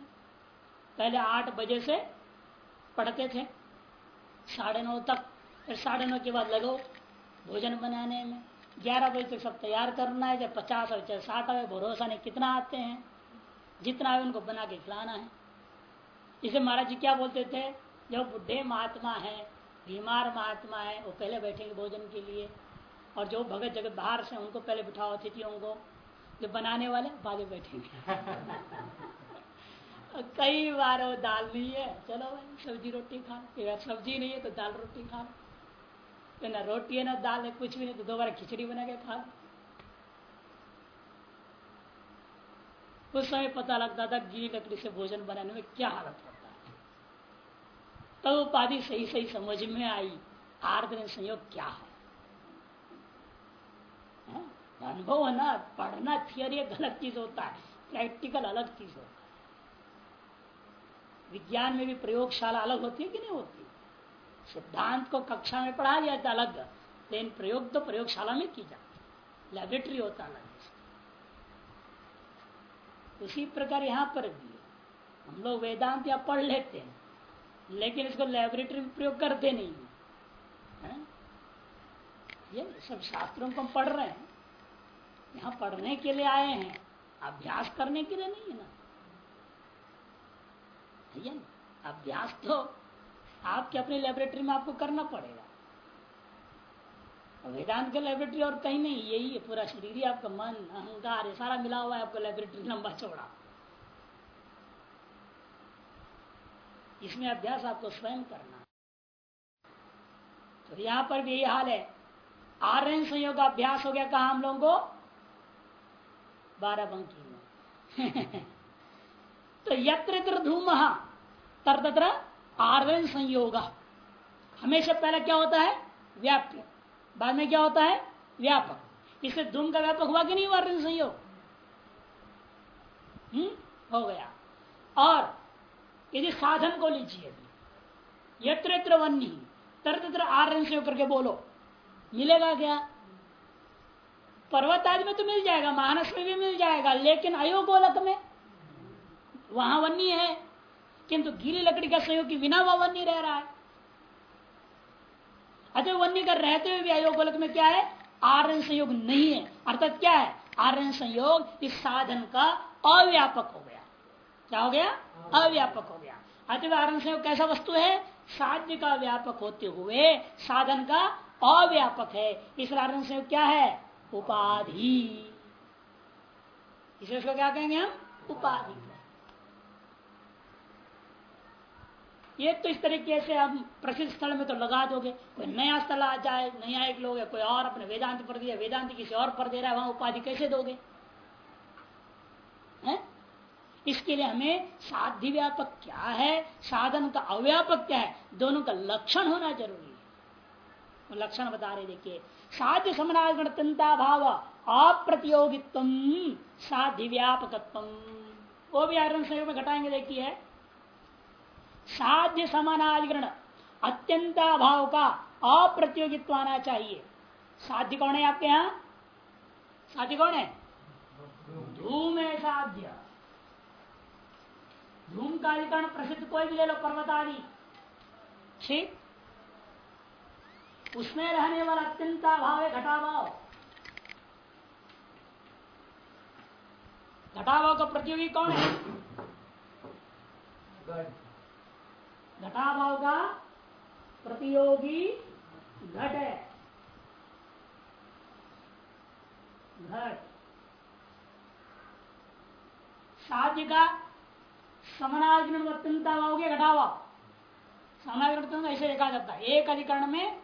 पहले आठ बजे से पढ़ते थे। साढ़े नौ तक, फिर साढ़े नौ के बाद लगो भोजन बनाने में। ग्यारह बजे तक सब तैयार करना है चाहे पचास हो चाहे साठ आवे, भरोसा नहीं कितना आते हैं। जितना है उनको बना के खिलाना है। इसे महाराज जी क्या बोलते थे? जो बुढ़े महात्मा है, बीमार महात्मा है, वो पहले बैठेंगे भोजन के लिए। और जो भगत जगत बाहर से उनको पहले बिठाओ अतिथियों को। जो बनाने वाले, बाद में बैठेंगे। [laughs] कई बार वो दाल नहीं है। चलो भाई, सब्ज़ी रोटी खा। अगर सब्ज़ी नहीं है तो दाल रोटी खा। तो ना रोटी है, ना दाल है, कुछ भी नहीं तो दोबारा खिचड़ी बना के खा। उस समय पता लगता था गी लकड़ी से भोजन बनाने में क्या हालत होता है। तब तो उपाधि सही सही समझ में आई। आर्द्र संयोग क्या है? अनुभव है ना, पढ़ना थियरी एक अलग चीज़ होता है। प्रैक्टिकल अलग चीज़ होता है। विज्ञान में भी प्रयोगशाला अलग होती है कि नहीं होती? सिद्धांत को कक्षा में पढ़ा जाता अलग, लेकिन प्रयोग तो प्रयोगशाला में की जाती लेबोरेटरी होता अलग उसी प्रकार यहाँ पर भी हम लोग वेदांत या पढ़ लेते हैं, लेकिन इसको लेबोरेटरी में प्रयोग करते नहीं है? ये सब शास्त्रों को हम पढ़ रहे हैं। यहाँ पढ़ने के लिए आए हैं। अभ्यास करने के लिए नहीं है ना। ना अभ्यास तो आपके अपने लेबोरेटरी में आपको करना पड़ेगा। वेदांत के लेबोरेटरी और कहीं नहीं, यही है, पूरा शरीर आपका, मन, अहंकार, ये सारा मिला हुआ है आपका लेबोरेटरी लंबा चौड़ा। इसमें अभ्यास आपको स्वयं करना तो यहाँ पर भी यही हाल है। आर्यन संयोग अभ्यास हो गया कहा हम लोगों को? बारह बाराबंकी में। [laughs] तो यत्र धूम तर तत्र आर्वन संयोग। हमेशा पहले क्या होता है? व्याप्य। बाद में क्या होता है? व्यापक। इससे धूम का व्यापक हुआ कि नहीं हुआ संयोग? हम्म? हो गया। और यदि साधन को लीजिए यत्र यत्र वन्य तर तत्र आर्यन संयोग करके बोलो। मिलेगा क्या? पर्वत आदि में तो मिल जाएगा, मानस में भी मिल जाएगा, लेकिन अयोगोलक में? वहाँ वन्य है। किंतु गीली लकड़ी का संयोग बिना वह वन्य रह रहा है। अतः वन्य का रहते हुए भी अयोगोलक में क्या है? आर्यन संयोग नहीं है। अर्थात क्या है? आर्यन संयोग इस साधन का अव्यापक हो गया। क्या हो गया? अव्यापक हो गया। अतः आर्यन संयोग कैसा वस्तु है? साध्य का व्यापक होते हुए साधन का अव्यापक है। इस आर्यन संयोग क्या है? उपाधि। इसे उसको क्या कहेंगे हम? उपाधि। ये तो इस तरीके से हम प्रसिद्ध स्थल में तो लगा दोगे। कोई नया स्थल आ जाए, नया एक लोग है कोई और अपने वेदांत पर दिया वेदांत किसी और पर दे रहा है, वहाँ उपाधि कैसे दोगे? है? इसके लिए हमें साध्य व्यापक क्या है? साधन का अव्यापक क्या है? दोनों का लक्षण होना ज़रूरी है। लक्षण बता रहे देखिए साध्य समनागणतंता भाव, अप्रतियोगित्व साध्य व्यापकत्व। वो भी आयरन संयोग में घटाएँगे, देखिए। साध्य समानाधिकरण अत्यंताभाव का अप्रतियोगित्व आना चाहिए। साध्य कौन है आपके यहाँ? साध्य कौन है? धूम है साध्य। धूम का अधिकरण प्रसिद्ध कोई भी ले लो पर्वत आदि ठीक उसमें रहने वाला अत्यंत अभाव है घटाभाव। घटाभाव का प्रतियोगी कौन है? घटाभाव का प्रतियोगी घट है। घट। साध्य का समनाधिकरण अत्यंता भाव के घटाभाव ऐसे देखा जाता है। एक अधिकरण में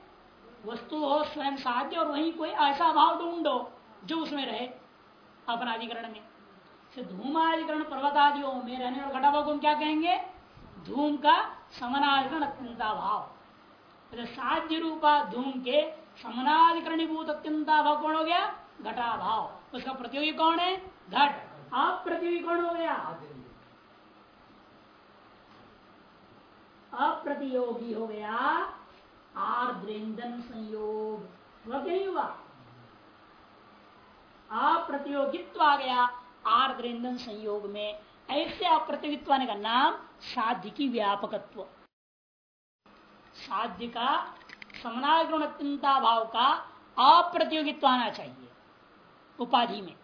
वस्तु हो, स्वयं साध्य, और वहीं कोई ऐसा भाव ढूंढो जो उसमें रहे अपनाधिकरण में। धूमाधिकरण पर्वतादियों में रहने वाले घटा भाव को हम क्या कहेंगे? धूम का समनाधिकरण अत्यंता भाव साध्य रूपा धूम के समनाधिकरणीभूत अत्यंता भाव कौन हो गया? घटा भाव उसका प्रतियोगी कौन है? घट। आप प्रतियोगी कौन हो गया? अप्रतियोगी हो गया आर्द्रेन्दन संयोग। हुआ? अप्रतियोगित्व आ गया आर्द्रेन्दन संयोग में। ऐसे अप्रतियोगित्व आने का नाम साध्य की व्यापकत्व। साध्य का समनागुणता भाव का अप्रतियोगित्व आना चाहिए उपाधि में।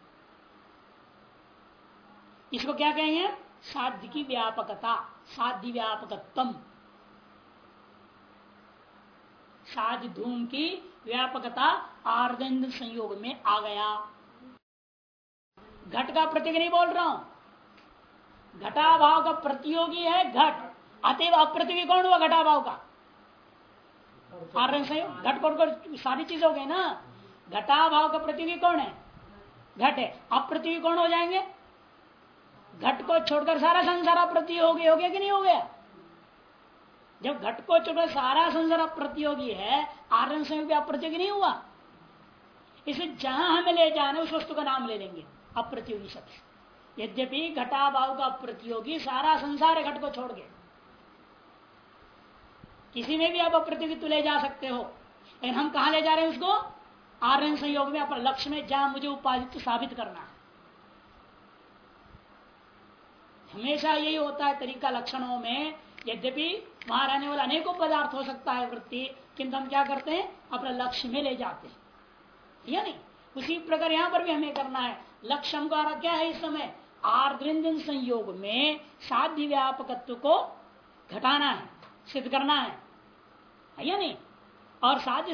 इसको क्या कहेंगे? साध्य की व्यापकता, साध्य व्यापकत्व साध धूम की व्यापकता आर्देन्द्र संयोग में आ गया। घट का प्रतीक नहीं बोल रहा हूँ। घटाभाव का प्रतियोगी है घट। अतएव अप्रतियोगी कौन हुआ घटाभाव का? घट को सारी चीज़ हो गई ना। घटाभाव का प्रतियोगी कौन है? घट है। अप्रतियोगी कौन हो जाएँगे? घट को छोड़कर सारा संसार अप्रतियोगी हो गया कि नहीं हो गया? जब घट को छोड़कर सारा संसार प्रतियोगी है आर्यन संयोग भी अप्रतियोगी नहीं हुआ। इसे जहाँ हमें ले जाना उस वस्तु का नाम ले लेंगे। अप्रतियोगी शब्द। यद्यपि घटाभाव का प्रतियोगी सारा संसार घट को छोड़ के किसी में भी आप अप्रतियोगित्व ले जा सकते हो, लेकिन हम कहा ले जा रहे हैं उसको? आर्यन संयोग में, अपने लक्ष्य में, जहाँ मुझे उपाधित्व साबित करना है। हमेशा यही होता है तरीका लक्षणों में, यद्यपि वहाँ रहने वाला अनेकों पदार्थ हो सकता है वृत्ति, किंतु हम क्या करते हैं? अपने लक्ष्य में ले जाते हैं। या नहीं? उसी प्रकार यहाँ पर भी हमें करना है। लक्ष्य हमारा क्या है इस समय? आर्द्रिंदन संयोग में साध्य व्यापकत्व को घटाना है, सिद्ध करना है। या नहीं? और साध्य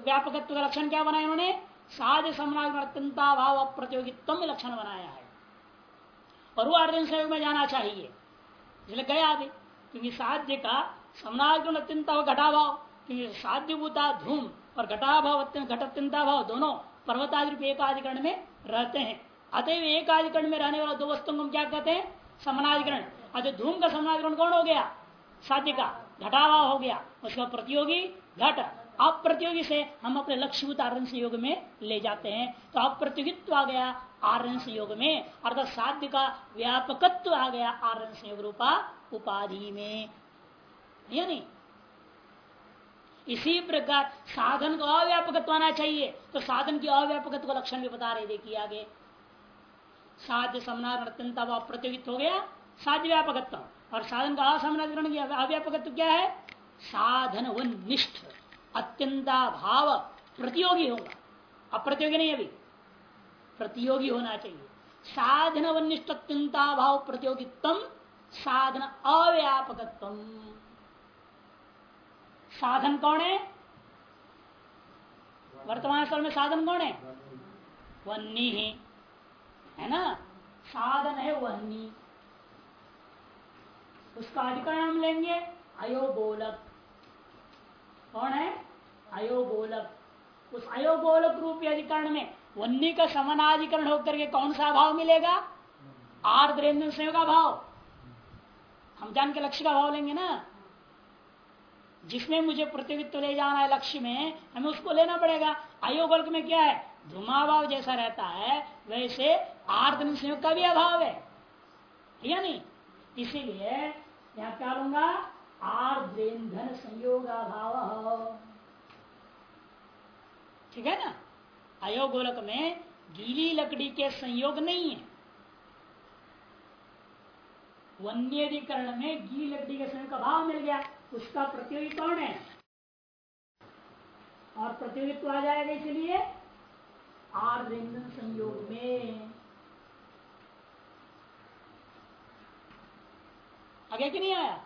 व्यापकत्व का लक्षण क्या बनाया उन्होंने साध्य समनात्यंता भाव प्रतियोगित्व लक्षण बनाया है। और वो अर्जुन संयोग में जाना चाहिए। इसलिए गया अभी क्योंकि साध्य का समनागुण अत्यंता घटाभाव, क्योंकि साध्य भूता धूम और घटाभाव घट अत्यंता भाव दोनों पर्वतादि एक आधिकरण में रहते हैं। अतएव एक आधिकरण में रहने वाला दो वस्तुओं को हम क्या कहते हैं? समनाधिकरण। अतः धूम का समनाधिकरण कौन हो गया? साध्य का। घटाभाव हो गया। उसका प्रतियोगी घट। अप्रतियोगी से हम अपने लक्ष्यभूत आरण संयोग में ले जाते हैं। तो अप्रतियोगित्व आ गया आरण संयोग में। अर्थात साध्य का व्यापकत्व आ गया आरण संयोग रूपा उपाधि में। या नहीं? इसी प्रकार साधन को अव्यापकत्व आना चाहिए। तो साधन की अव्यापकत्व का लक्षण भी बता रहे देखिए आगे। साध्य समनारण अत्यंत प्रतियोगित हो गया, साध्य व्यापकत्व। और साधन का असमनाधिकरण अव्यापकत्व क्या है? साधन व निष्ठ। अत्यंता भाव प्रतियोगी होगा। अप्रतियोगी नहीं अभी। प्रतियोगी होना चाहिए। साधन व निष्ठ अत्यंता भाव प्रतियोगित्व साधन अव्यापकत्व साधन कौन है? वर्तमान स्थल में साधन कौन है? वन्नी ही। है ना? साधन है वन्नी उसका अधिकरण हम लेंगे अयोगोलक कौन है? अयोगोलक उस अयोगोलक रूपी अधिकरण में वन्नी का समानाधिकरण होकर के कौन सा भाव मिलेगा? आर्द्रेन्द्र संयोग का भाव। हम जान के लक्ष्य का भाव लेंगे ना? जिसमें मुझे प्रतियोगित्व ले जाना है लक्ष्य में, हमें उसको लेना पड़ेगा। अयोगल्क में क्या है? धुमाभाव जैसा रहता है, वैसे आर्द्र संयोग का भी अभाव है। या नहीं? इसीलिए यहाँ क्या लूँगा? आर्द्रेन्धन संयोग अभाव। ठीक है ना? अयोगोलक में गीली लकड़ी के संयोग नहीं है। वन्यधिकरण में गीली लकड़ी के संयोग का भाव मिल गया। उसका प्रतियोगी कौन है? और प्रतियोगित्व आ जाएगा इसलिए आर्द्रेन्द्र संयोग में। आगे कि नहीं आया?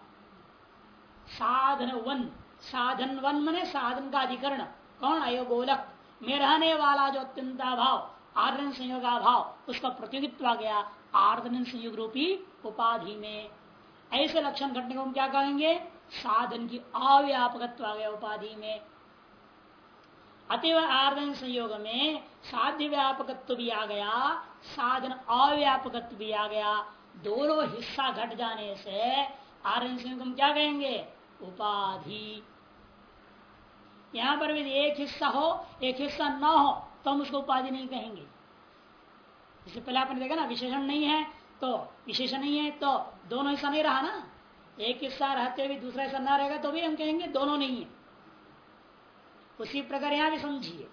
साधन वन साधन वन मने साधन का अधिकरण। कौन अयोगोलक में रहने वाला जो अत्यंता भाव आर्दन संयोगा भाव उसका प्रतियोगित्व आ गया आर्दन संयोग रूपी उपाधि में। ऐसे लक्षण घटने को हम क्या कहेंगे? साधन की अव्यापकत्व आ गया उपाधि में। अतिव आर्दन संयोग में साध्य व्यापकत्व भी आ गया, साधन अव्यापकत्व भी आ गया। दोनों हिस्सा घट जाने से आर्दन संयोग हम क्या कहेंगे? उपाधि। यहाँ पर भी एक हिस्सा हो, एक हिस्सा न हो तो हम उसको उपाधि नहीं कहेंगे। इससे पहले आपने देखा ना, विशेषण नहीं है तो विशेषण नहीं है तो दोनों हिस्सा नहीं रहा ना। एक हिस्सा रहते हुए दूसरा हिस्सा ना रहेगा तो भी हम कहेंगे दोनों नहीं है। उसी प्रकार यहाँ भी समझिए।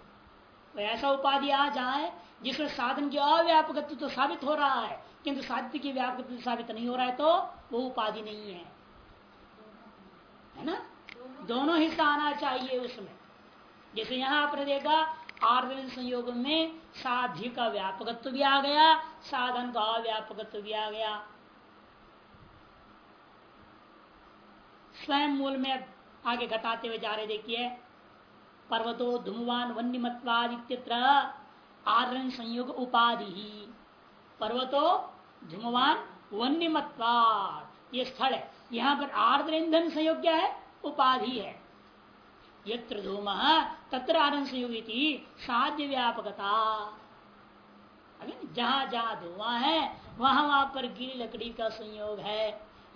तो ऐसा उपाधि आ जाए, जिसमें साधन की अव्यापक तो साबित हो रहा है किंतु साध्य की व्यापक साबित नहीं हो रहा है तो वो उपाधि नहीं है। है ना? दोनों हिस्सा आना चाहिए उसमें। जैसे यहाँ आपने देखा आर्दन संयोग में साध्य का व्यापकत्व भी आ गया, साधन का अव्यापकत्व भी आ गया। स्वयं मूल में आगे घटाते हुए जा रहे, देखिए, पर्वतो धूमवान वन्यमत्वादित्यत्र आर्यन संयोग उपाधि ही। पर्वतो धूमवान वन्यमत्वाद ये स्थल है। यहाँ पर आर्द्र ईंधन संयोग क्या है, उपाधि है। यत्र धूम, तत्र आनंद संयोगी साध्य व्यापकता। जहाँ जहाँ धुआँ है, वहाँ वहाँ पर गिरी लकड़ी का संयोग है।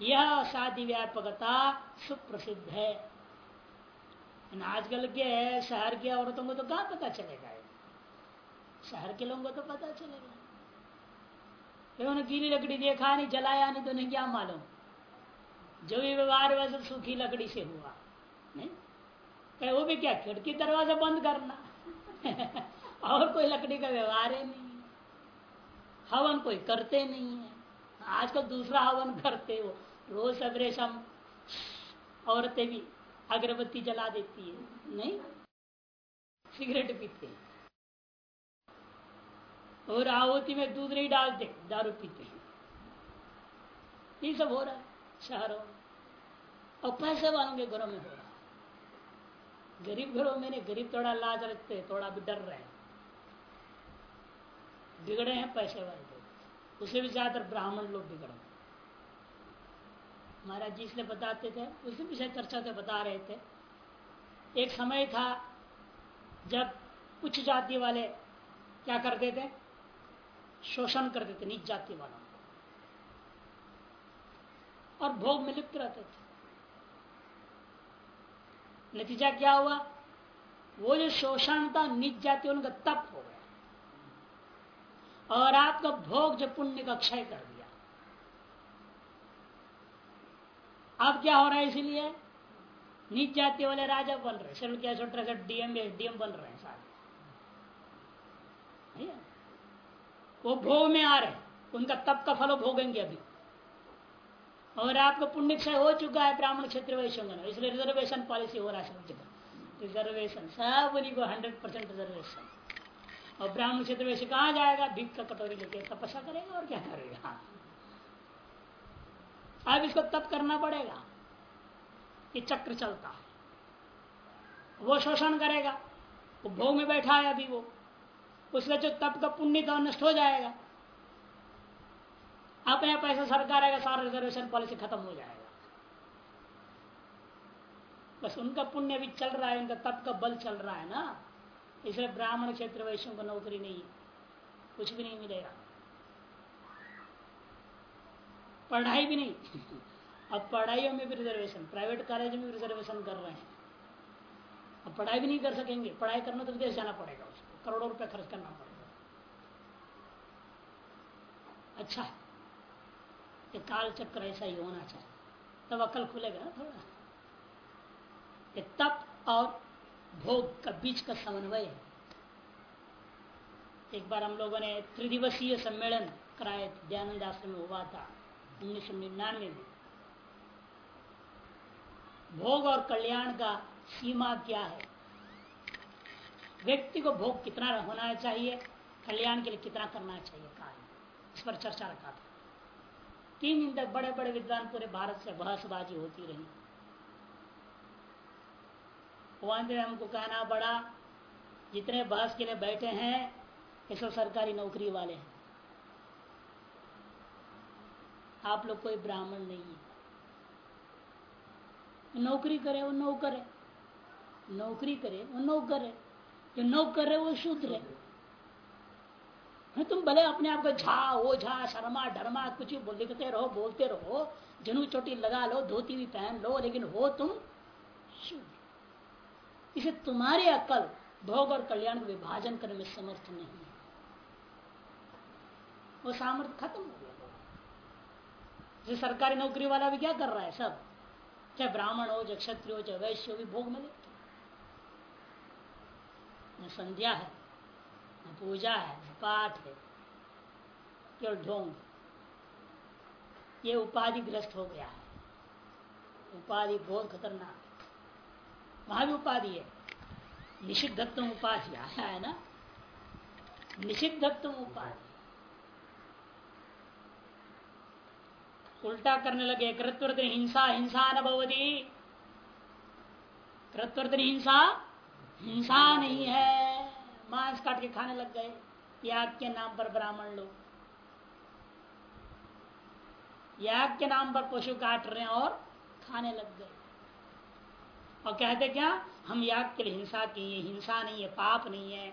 यह साध्य व्यापकता सुप्रसिद्ध है। आजकल के शहर की औरतों को तो कहा पता चलेगा शहर के लोगों को तो पता चलेगा। उन्होंने गीली लकड़ी देखा नहीं जलाया नहीं तो नहीं क्या मालूम जो भी व्यवहार वैसे सूखी लकड़ी से हुआ नहीं वो भी क्या खिड़की दरवाज़ा बंद करना और कोई लकड़ी का व्यवहार ही नहीं हवन कोई करते नहीं है आजकल दूसरा हवन करते हो रोज सवेरे शाम औरतें भी अगरबत्ती जला देती है नहीं सिगरेट पीते और आहुति में दूध नहीं डालते, दारू पीते हैं। ये सब हो रहा है शहरों और पैसे वालों के घरों में हो रहा है। गरीब घरों में नहीं, गरीब थोड़ा लाज रखते थोड़ा भी डर रहे बिगड़े हैं पैसे वाले लोग। उसे भी ज़्यादातर ब्राह्मण लोग बिगड़े महाराज जी इसलिए बताते थे, उसी विषय चर्चा से बता रहे थे। एक समय था जब कुछ जाति वाले क्या करते थे? शोषण करते थे नीच जाति वालों को। और भोग में लिप्त रहते थे। नतीजा क्या हुआ? वो जो शोषण था निज जाति उनका तप हो गया। और आपका भोग जो पुण्य का क्षय कर दिया। अब क्या हो रहा है इसीलिए? नीच जाति वाले राजा बन रहे सिर्फ़ क्या डीएम डीएम बन रहे हैं सारे। वो भोग में आ रहे उनका तप का फल भोगेंगे अभी। और आपका पुण्य क्षय हो चुका है ब्राह्मण क्षेत्र वैश्य इसलिए रिजर्वेशन पॉलिसी हो रहा है सब रिजर्वेशन सब उन्हीं को हंड्रेड परसेंट रिजर्वेशन और ब्राह्मण क्षेत्र वैसे कहा जाएगा? भीख का कटोरी लेके तपस्या करेगा और क्या करेगा? अब इसको तप करना पड़ेगा। ये चक्र चलता है। वो शोषण करेगा। वो भोग में बैठा है अभी वो। उसका जो तप का पुण्य था नष्ट हो जाएगा। अपने पैसा सरकार आएगा, सारा रिजर्वेशन पॉलिसी खत्म हो जाएगा। बस उनका पुण्य भी चल रहा है, उनका तप का बल चल रहा है ना। इसलिए ब्राह्मण क्षेत्र वैश्यों को नौकरी नहीं है। कुछ भी नहीं मिलेगा। पढ़ाई भी नहीं। अब पढ़ाइयों में भी रिजर्वेशन प्राइवेट कॉलेज में भी रिजर्वेशन कर रहे हैं। अब पढ़ाई भी नहीं कर सकेंगे। पढ़ाई करना तो विदेश जाना पड़ेगा। करोड़ों रुपए खर्च करना पड़ेगा अच्छा है। कि काल चक्र ऐसा ही होना चाहिए। तब अकल खुलेगा ना थोड़ा। ये तप और भोग का बीच का समन्वय है। एक बार हम लोगों ने त्रिदिवसीय सम्मेलन कराए दयानंद आश्रम में हुआ था, उन्नीस सौ निन्यानवे में। भोग और कल्याण का सीमा क्या है? व्यक्ति को भोग कितना होना चाहिए, कल्याण के लिए कितना करना चाहिए कार्य। इस पर चर्चा रखा था। तीन दिन तक बड़े बड़े विद्वान पूरे भारत से बहसबाजी होती रही। हमको कहना पड़ा जितने बहस के लिए बैठे हैं, ये सब सरकारी नौकरी वाले हैं। आप लोग कोई ब्राह्मण नहीं है। नौकरी करे, वो नौकर है। नौकरी करे, वो नौकर है। जो नौकर रहे वो शूद्र है। तुम भले अपने आप को झा ओ झा शर्मा, डरमा, कुछ भी लिखते रहो, बोलते रहो जनू चोटी लगा लो, धोती भी पहन लो, लेकिन हो तुम शुद्ध इसे तुम्हारे अकल, भोग और कल्याण का विभाजन करने में समर्थ नहीं है। वो सामर्थ्य खत्म हो गया। सरकारी नौकरी वाला भी क्या कर रहा है सब? चाहे ब्राह्मण हो, चाहे क्षत्रिय हो, चाहे वैश्य हो, भी भोग मिले। न संध्या है, न पूजा है, न पाठ है, केवल ढोंग ये उपाधि ग्रस्त हो गया है। उपाधि बहुत खतरनाक वहाँ भी उपाधि है। निषिद्धत्व उपाधि आया है ना? निषिद्धत्व उपाधि। उल्टा करने लगे, कृतवर्तन हिंसा हिंसा न भवती। कृतवर्तन हिंसा हिंसा नहीं है। मांस काट के खाने लग गए। याग के नाम पर ब्राह्मण लोग। याग के नाम पर पशु काट रहे हैं और खाने लग गए। और कहते क्या? हम याग के लिए हिंसा की है हिंसा नहीं है, पाप नहीं है।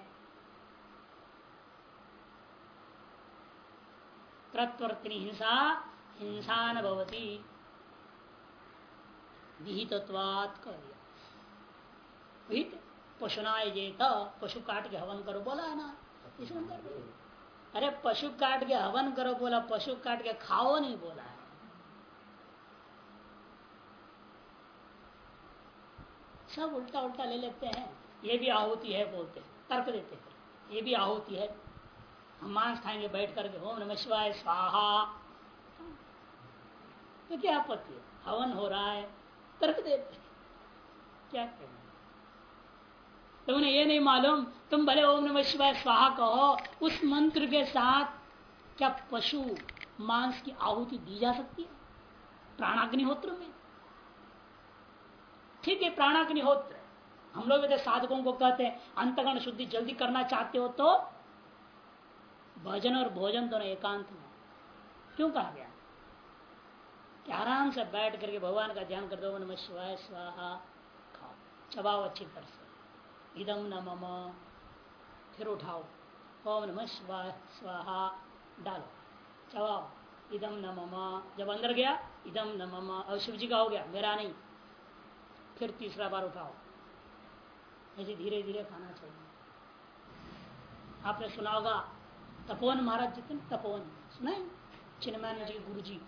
कृतवर्तनी हिंसा हिंसा न भवती। विहितत्वात कर पशुनाय जेत, पशु काट के हवन करो, बोला है ना कर अरे, पशु काट के हवन करो, बोला, पशु काट के खाओ नहीं, बोला है। सब उल्टा उल्टा ले लेते हैं। ये भी आहुति है, बोलते तर्क देते हैं। ये भी आहुति है। हम मांस खाएँगे, बैठ करके, ओम नमः शिवाय, स्वाहा। तो क्या आपत्ति है? हवन हो रहा है। तर्क देते क्या कहना तो उन्हें ये नहीं मालूम, तुम भले ओम नमः शिवाय स्वाहा कहो, उस मंत्र के साथ क्या पशु मांस की आहुति दी जा सकती है? प्राणाग्निहोत्र में? ठीक है, प्राणाग्निहोत्र। हम लोग साधकों को कहते हैं, अंतगण शुद्धि जल्दी करना चाहते हो तो भजन और भोजन दोनों एकांत में क्यों कहा गया? आराम से बैठ करके भगवान का ध्यान कर दो नम शिवाय स्वाहा खाओ, चबाओ अच्छी तरह से। इदम न मम फिर उठाओ। ओम नम स्वाहा, डालो। चबाओ इदम न मम जब अंदर गया इदम न मम और शिव जी का हो गया, मेरा नहीं। फिर तीसरा बार उठाओ। ऐसे धीरे धीरे खाना चाहिए। आपने सुना होगा, तपोवन महाराज जितने तपोवन, सुना चिन्मयानंद जी गुरु जी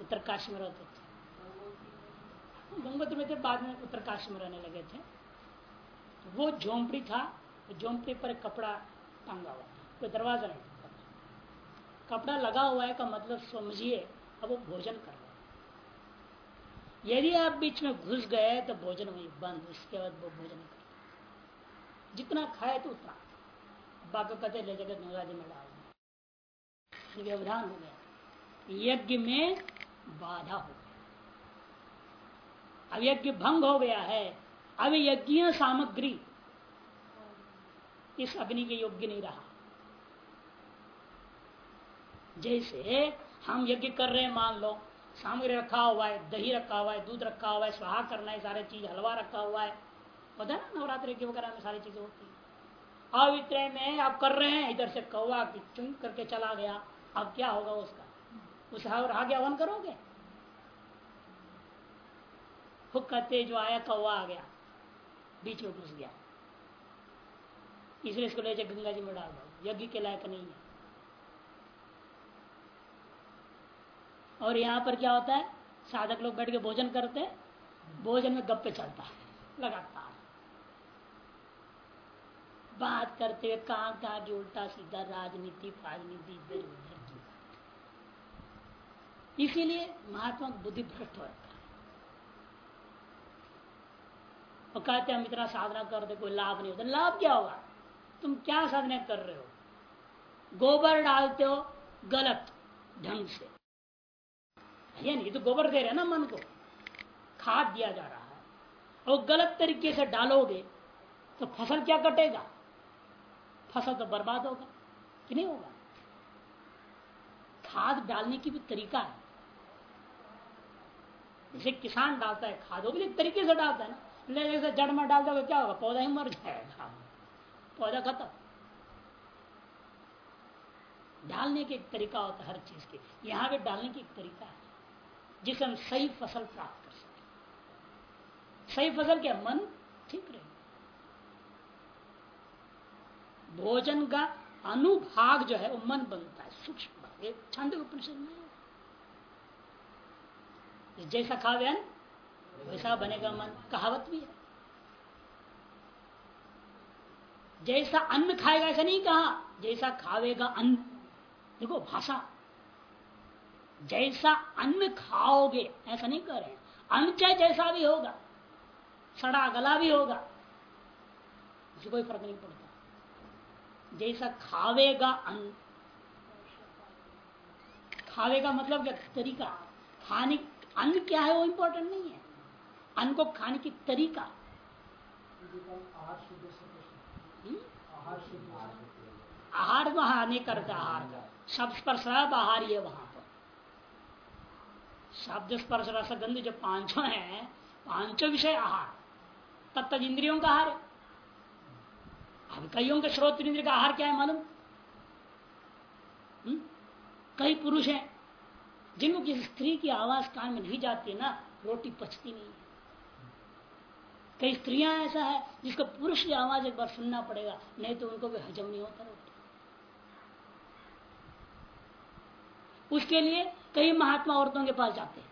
उत्तर काशी में रहते थे। गंगोत्री में थे, बाद में उत्तर काशी में रहने लगे थे। वो झोंपड़ी था तो झोंपड़ी पर कपड़ा टांगा हुआ कोई दरवाज़ा नहीं कपड़ा लगा हुआ है का मतलब समझिए, अब वो भोजन कर रहे यदि आप बीच में घुस गए तो भोजन वही बंद, उसके बाद वो भोजन कर जितना खाए तो उतना। बाकी कहते ले जगह गंगा जी में डाल व्यवधान हो गया। यज्ञ में बाधा हो गया। अब यज्ञ भंग हो गया है। अब यज्ञ सामग्री। इस अग्नि के योग्य नहीं रहा। जैसे हम यज्ञ कर रहे हैं, मान लो, सामग्री रखा हुआ है, दही रखा हुआ है, दूध रखा हुआ है, स्वाहा करना है, सारे चीज़, हलवा रखा हुआ है। पता ना, नवरात्रि के वगैरह में सारी चीज़ें होती है। अवित्रय में आप कर रहे हैं, इधर से कौवा चुन करके चला गया। अब क्या होगा उसका? उस हवन करोगे? हुक कहते जो आया, कौवा आ गया। बीच में घुस गया। इसलिए इसको ले जाए गंगा जी में डाल दो। यज्ञ के लायक नहीं है। और यहाँ पर क्या होता है? साधक लोग बैठ के भोजन करते भोजन में गप्पे चलता है, लगातार। बात करते हुए कहाँ कहाँ की उल्टा सीधा, राजनीति राजनीति इधर उधर की इसीलिए महात्मा बुद्धि भ्रष्ट हो। जाता है और कहते हम इतना साधना करते कोई लाभ नहीं होता। लाभ क्या होगा? तुम क्या साधना कर रहे हो? गोबर डालते हो गलत ढंग से। ये नहीं तो गोबर दे रहे ना मन को। खाद दिया जा रहा है। और गलत तरीके से डालोगे तो फ़सल क्या कटेगा? फ़सल तो बर्बाद होगा कि नहीं होगा? खाद डालने की भी तरीका है। जैसे किसान डालता है, खाद वो भी एक तरीके से डालता है ना। ले जैसे जड़ में डाल दोगे, क्या होगा? पौधा ही मर जाएगा। पौधा खत्म। डालने के एक तरीका होता है हर चीज़ के। यहाँ भी डालने की एक तरीका है जिससे हम सही फ़सल प्राप्त कर सके। सही फ़सल क्या मन ठीक रहे। भोजन का अनुभाग जो है, वो मन बनता है, सूक्ष्म। एक छंद उपनिषद में जैसा खावे वैसा बनेगा मन। कहावत भी है। जैसा अन्न खाएगा, ऐसा नहीं कहा, जैसा खावेगा अन्न। देखो, भाषा। जैसा अन्न खाओगे, ऐसा नहीं कर रहे अन्न चाहे जैसा भी होगा, सड़ा गला भी होगा उसे कोई फ़र्क नहीं पड़ता। जैसा खावेगा अन्न। खावेगा मतलब क्या? तरीका। खाने, अन्न क्या है वो इंपॉर्टेंट नहीं है। अन्न को खाने की तरीका। हम्म? आहार वहाँ नहीं करता, आहार का। शब्द स्पर्श आहार ये वहाँ पर। शब्द स्पर्श रसगंध जो पाँचों है, पाँचों विषय आहार। तब तक इंद्रियों का आहार है। अब कईयों के स्रोत इंद्रिय का आहार क्या है मालूम? हम्म? कई पुरुष हैं, जिनको किसी स्त्री की आवाज़ कान में नहीं जाती ना, रोटी पचती नहीं। है कई स्त्रियाँ ऐसा है जिसको पुरुष की आवाज़ एक बार सुनना पड़ेगा, नहीं तो उनको भी हजम नहीं होता रोटी। उसके लिए कई महात्मा औरतों के पास जाते हैं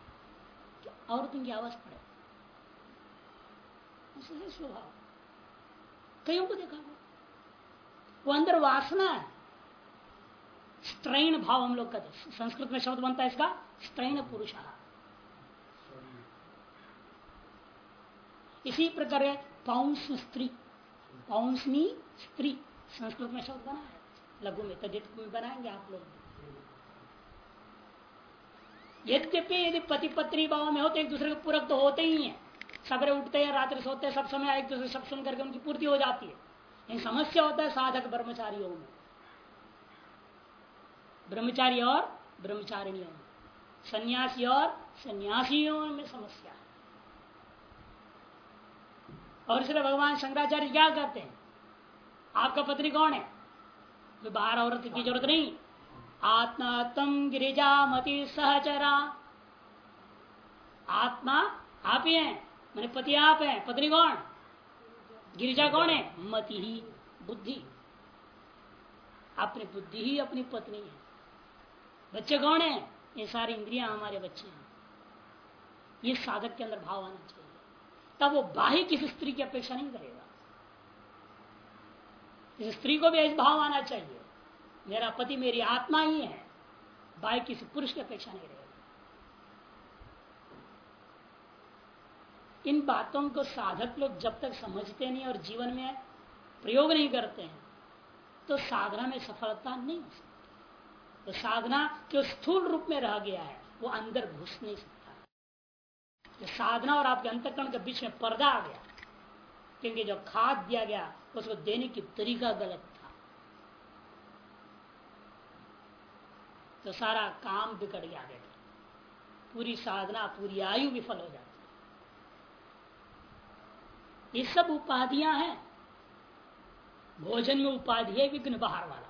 औरतों की आवाज़ पड़े स्वभाव। कईयों को देखा वो अंदर वासना है। स्त्रैण भाव हम लोग का संस्कृत में शब्द बनता है इसका, स्त्रैण पुरुष इसी प्रकार पाउंस स्त्री। पाउंसनी स्त्री। संस्कृत में शब्द बना है। लघु में तदित में बनाएँगे आप लोग। यद्यपि यदि पति पत्नी भाव में होते, एक दूसरे के पूरक तो होते ही है। सवेरे उठते हैं, रात्रि सोते हैं, सब समय एक दूसरे, सब सुन करके उनकी पूर्ति हो जाती है। लेकिन समस्या होता है साधक ब्रह्मचारियों में। ब्रह्मचारी और ब्रह्मचारिणियों में। सन्यासी और सन्यासियों में समस्या है। और इसलिए भगवान शंकराचार्य क्या कहते हैं? आपका पत्नी कौन है? तो बाहर औरत की ज़रूरत नहीं। आत्मा तम गिरिजा मति सहचरा। आत्मा आप ही हैं, मैंने पति आप हैं, पत्नी कौन? गिरिजा कौन है? मति ही, बुद्धि। अपनी बुद्धि ही अपनी पत्नी है। बच्चे कौन है? ये सारी इंद्रियाँ हमारे बच्चे हैं। ये साधक के अंदर भाव आना चाहिए। तब वो बाह्य किसी स्त्री की अपेक्षा नहीं करेगा। इस स्त्री को भी भाव आना चाहिए, मेरा पति मेरी आत्मा ही है बाह्य किसी पुरुष की अपेक्षा नहीं रहेगा। इन बातों को साधक लोग जब तक समझते नहीं और जीवन में प्रयोग नहीं करते हैं तो साधना में सफलता नहीं हो सकती। तो साधना जो स्थूल रूप में रह गया है, वो अंदर घुस नहीं सकता। साधना और आपके अंतकरण के बीच में पर्दा आ गया। क्योंकि जो खाद दिया गया, उसको देने की तरीका गलत था। तो सारा काम बिगड़ गया आगे। पूरी साधना, पूरी आयु विफल हो जाती ये सब उपाधियाँ हैं। भोजन में उपाधि है, विघ्न बाहर वाला।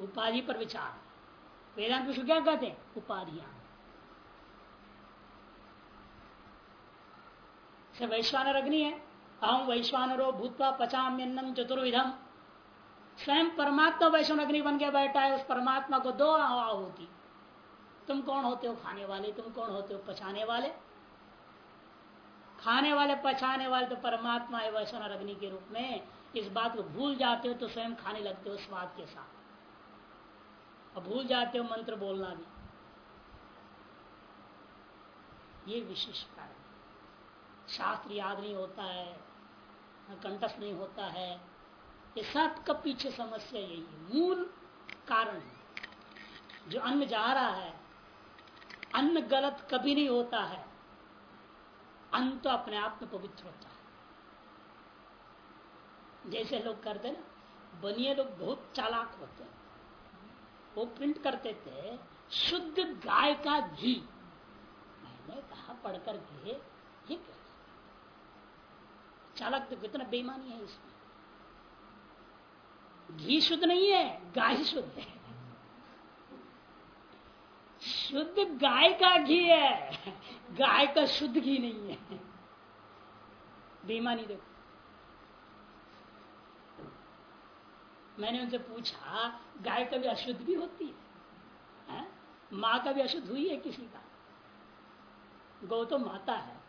उपाधि पर विचार। वेदांत विश्व क्या कहते हैं? उपाधियाँ। वैश्वानर अग्नि है। अहम वैश्वानरो भूतवा पचाम्यन्नम चतुर्विधम स्वयं परमात्मा वैष्णव अग्नि बन के बैठा है, उस परमात्मा को दो आहुति तुम कौन होते हो? खाने वाले। तुम कौन होते हो? पचाने वाले। खाने वाले, पचाने वाले तो परमात्मा है वैष्णव अग्नि के रूप में। इस बात को भूल जाते हो तो स्वयं खाने लगते हो स्वाद के साथ। और भूल जाते हो मंत्र बोलना भी। ये विशेष कारण। शास्त्र याद नहीं होता है कंटस्थ नहीं होता है। ये सब का पीछे समस्या यही है। मूल कारण है। जो अन्न जा रहा है, अन्न गलत कभी नहीं होता है। अन्न तो अपने आप में पवित्र होता है। जैसे लोग करते ना, बनिए लोग बहुत चालाक होते हैं। वो प्रिंट करते थे, शुद्ध गाय का घी। मैंने कहा, पढ़कर के ये चालक तो कितना बेईमानी है इसमें। घी शुद्ध नहीं है, गाय शुद्ध है। शुद्ध गाय का घी है, गाय का शुद्ध घी नहीं है। बेईमानी देखो। मैंने उनसे पूछा गाय का भी अशुद्ध भी होती है, है? माँ का भी अशुद्ध हुई है किसी का? गौ तो माता है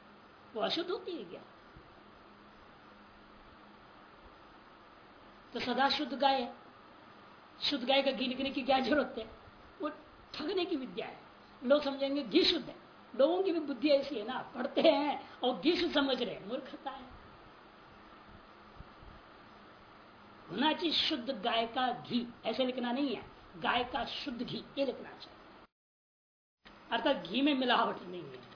वो अशुद्ध होती है क्या? तो सदा शुद्ध गाय है। शुद्ध गाय का घी निकलने की क्या ज़रूरत है? वो ठगने की विद्या है। लोग समझेंगे घी शुद्ध है। लोगों की भी बुद्धि ऐसी है ना पढ़ते हैं और घी शुद्ध समझ रहे हैं मूर्खता है। होना चाहिए, शुद्ध गाय का घी। ऐसे लिखना नहीं है। गाय का शुद्ध घी, ये लिखना चाहिए। अर्थात घी में मिलावट नहीं है।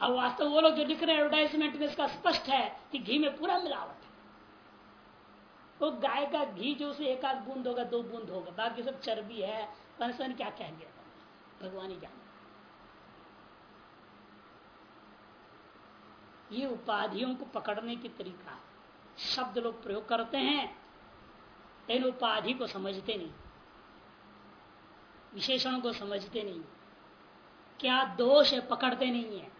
अब वास्तव वो लोग जो लिख रहे हैं एडवर्टाइजमेंट में इसका स्पष्ट है कि घी में पूरा मिलावट है। वो तो गाय का घी जो उसे एक आध बूंद होगा, दो बूंद होगा, बाकी सब चर्बी है। पंसन क्या कहेंगे? भगवान ही जाने। ये उपाधियों को पकड़ने की तरीका है। शब्द लोग प्रयोग करते हैं, लेकिन उपाधि को समझते नहीं। विशेषण को समझते नहीं। क्या दोष है, पकड़ते नहीं है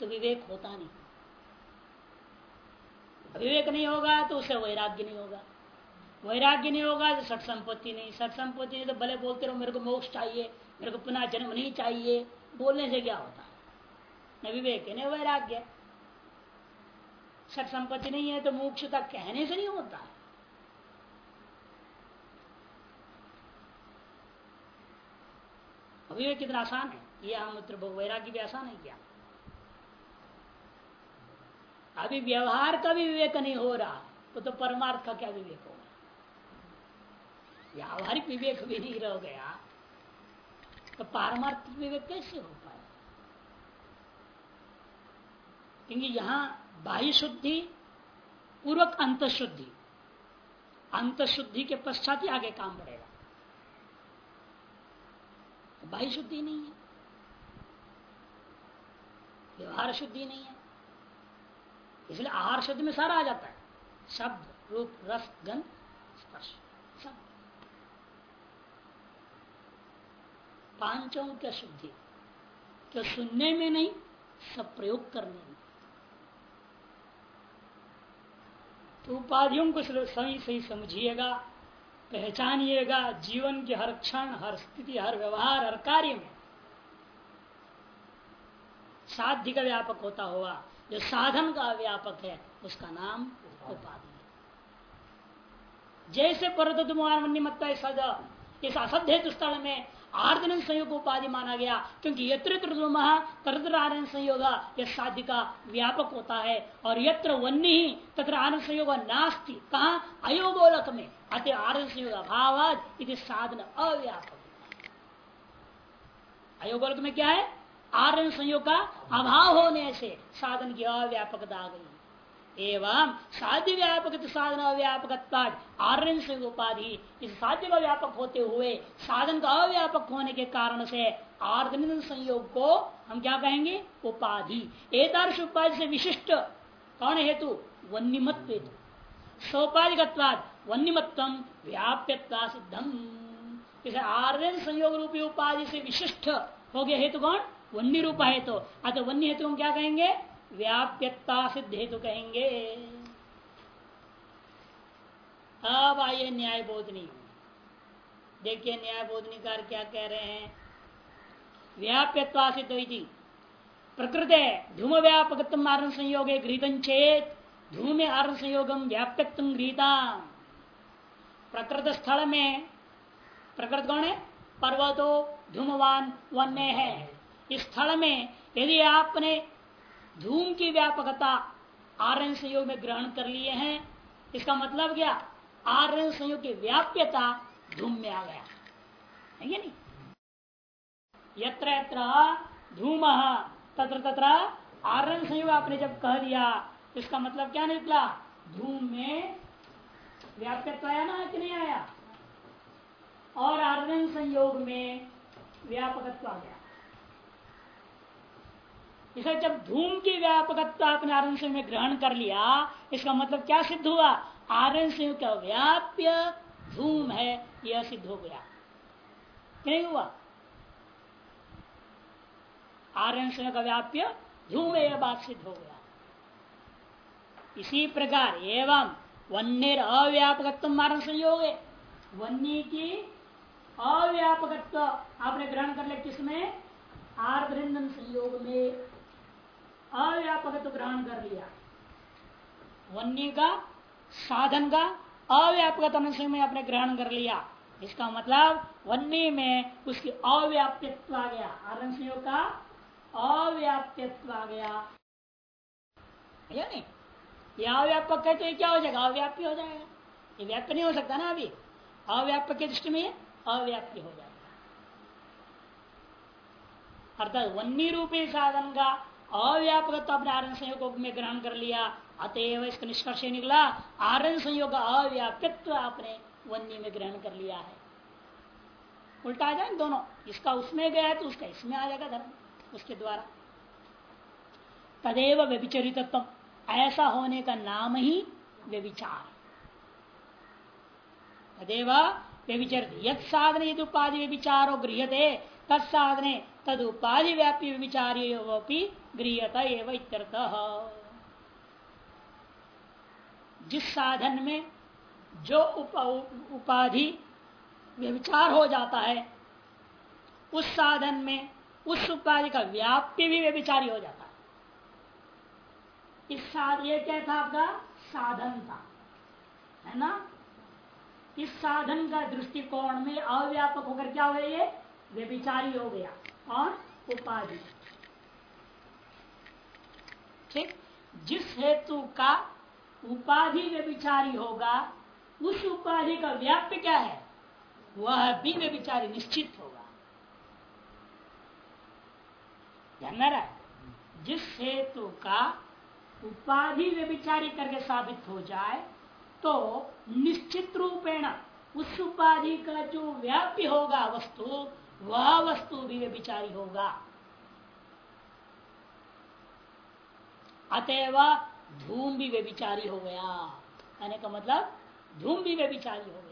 तो विवेक होता नहीं। विवेक नहीं होगा तो उसे वैराग्य नहीं होगा। वैराग्य नहीं होगा तो सठ संपत्ति नहीं। सठ संपत्ति नहीं तो भले बोलते रहो, मेरे को मोक्ष चाहिए, मेरे को पुनः जन्म नहीं चाहिए। बोलने से क्या होता है? न विवेक है, न वैराग्य। सठ संपत्ति नहीं है तो मोक्षता कहने से नहीं होता। अभी कितना आसान है? ये आमूत्र वैराग्य भी आसान है क्या? अभी व्यवहार का भी विवेक नहीं हो रहा तो, तो परमार्थ का क्या विवेक होगा? व्यावहारिक विवेक भी नहीं रह गया तो पारमार्थिक विवेक कैसे हो पाए क्योंकि यहाँ बाह्य शुद्धि पूर्वक अंत शुद्धि अंत शुद्धि के पश्चात ही आगे काम बढ़ेगा। तो बाह्य शुद्धि नहीं है। व्यवहार शुद्धि नहीं है। इसलिए आहार शुद्धि में सारा आ जाता है। शब्द, रूप, रस, गंध, स्पर्श, सब। पाँचों का शुद्धि। क्यों सुनने में नहीं, सब प्रयोग करने में। तो उपाधियों को सही सही समझिएगा, पहचानिएगा, जीवन के हर क्षण, हर स्थिति, हर व्यवहार, हर कार्य में। साध्य का व्यापक होता हुआ, जो साधन का व्यापक है, उसका नाम उपाधि जैसे परत निमत्ता सद, इस असध्य स्थल में आर्दन संयोग उपाधि माना गया, क्योंकि यत्र तरत्र आनंद संयोग यह साध्य का व्यापक होता है, और यत्र वन्य ही तत्र आनंद संयोग नास्ति। कहा? अयोगोलक में अति आनंद संयोग अभाव साधन अव्यापक। अयोगोलक में क्या है? आर्य संयोग का अभाव होने से साधन की अव्यापकता आ गई। एवं साध्य व्यापक साधन अव्यापक उपाधि, इस साध्य का व्यापक होते हुए, साधन का अव्यापक होने के कारण से आर्धन संयोग को हम क्या कहेंगे? उपाधि। एकदर्श उपाधि से विशिष्ट कौन हेतु? वन्यमत्व हेतु। सोपाधिकवाद वन्यमत्व व्याप्यता सिद्धम। इसे आर्यन संयोग रूपी उपाधि से विशिष्ट हो गया हेतु कौन? वन्य रूप हेतु। अतः वन्य हेतु हम क्या कहेंगे? व्याप्यता सिद्ध हेतु कहेंगे। अब आइए न्याय बोधनी देखिए न्याय बोधनीकार क्या कह रहे हैं। व्याप्यता सिद्ध व्याप्यवासित प्रकृत धूम व्यापक आरण संयोग गृहित चेत धूम आरण संयोगम व्याप्यत्व गृहिता प्रकृत स्थल में प्रकृत कौन है? पर्वतो धूमवान वन्य है। इस स्थल में यदि आपने धूम की व्यापकता आर्यन संयोग में ग्रहण कर लिए हैं। इसका मतलब क्या? आर्यन संयोग की व्याप्यता धूम में आ गया। है नहीं? यत्र यत्र धूम, तत्र तत्र आर्यन संयोग आपने जब कह दिया, इसका मतलब क्या निकला? धूम में व्याप्यत्व आया ना कि नहीं आया। और आर्यन संयोग में व्यापकत्व आ गया। इसे जब धूम की व्यापकत्व आपने आर्यन संयोग में ग्रहण कर लिया, इसका मतलब क्या सिद्ध हुआ? आर्यन संयोग का व्याप्य धूम है, यह सिद्ध हो गया। नहीं हुआ? आर्यन संयोग का व्याप्य धूम यह बात सिद्ध हो गया। इसी प्रकार एवं वन्य अव्यापकत्व मारण संयोग है वन्य की अव्यापकत्व आपने ग्रहण कर लिया किसमें? आर्द्रंदन संयोग में। अव्यापकत्व ग्रहण कर लिया। वन्य का, साधन का अव्यापक में आपने ग्रहण कर लिया। इसका मतलब वन्य में उसकी अव्याप्यत्व आ गया। संयोग का अव्याप्यत्व आ गया। नहीं? ये अव्यापक है तो ये क्या हो जाएगा? अव्याप्य हो जाएगा। ये व्याप्य नहीं हो सकता ना अभी। अव्यापक की दृष्टि में अव्याप्य हो जाएगा। अर्थात वन्य रूपी साधन का अव्यापक अपने आरण संयोग में ग्रहण कर लिया। अतएव इसका निष्कर्ष निकला आरण संयोग अव्याप्यत्व आपने वन्य में ग्रहण कर लिया है। उल्टा आ जाए दोनों, इसका उसमें गया तो उसका इसमें आ जाएगा धर्म, उसके द्वारा। तदेव व्यभिचरित ऐसा होने का नाम ही व्यविचार तदेव व्यभिचरित यद साधन यदि उपाधि व्यभिचारो गृहते तत्साधने तद उपाधि व्यापी व्यभिचार गृहता एवं जिस साधन में जो उपाधि व्यविचार हो जाता है, उस साधन में उस उपाधि का व्याप्य भी व्यविचारी हो जाता है। इस साध, ये क्या था आपका? साधन था। है ना? इस साधन का दृष्टिकोण में अव्यापक होकर क्या हुआ ये? व्यभिचारी हो गया। और उपाधि। ठीक? जिस हेतु का उपाधि व्यभिचारी होगा, उस उपाधि का व्याप्य क्या है? वह भी व्यभिचारी निश्चित होगा। ध्यान रहा। जिस हेतु का उपाधि व्यभिचारी करके साबित हो जाए तो निश्चित रूपेण उस उपाधि का जो व्याप्य होगा वस्तु वह वस्तु भी वे विचारी होगा। अतएव धूम भी वे विचारी हो गया। कहने का मतलब धूम भी वे विचारी हो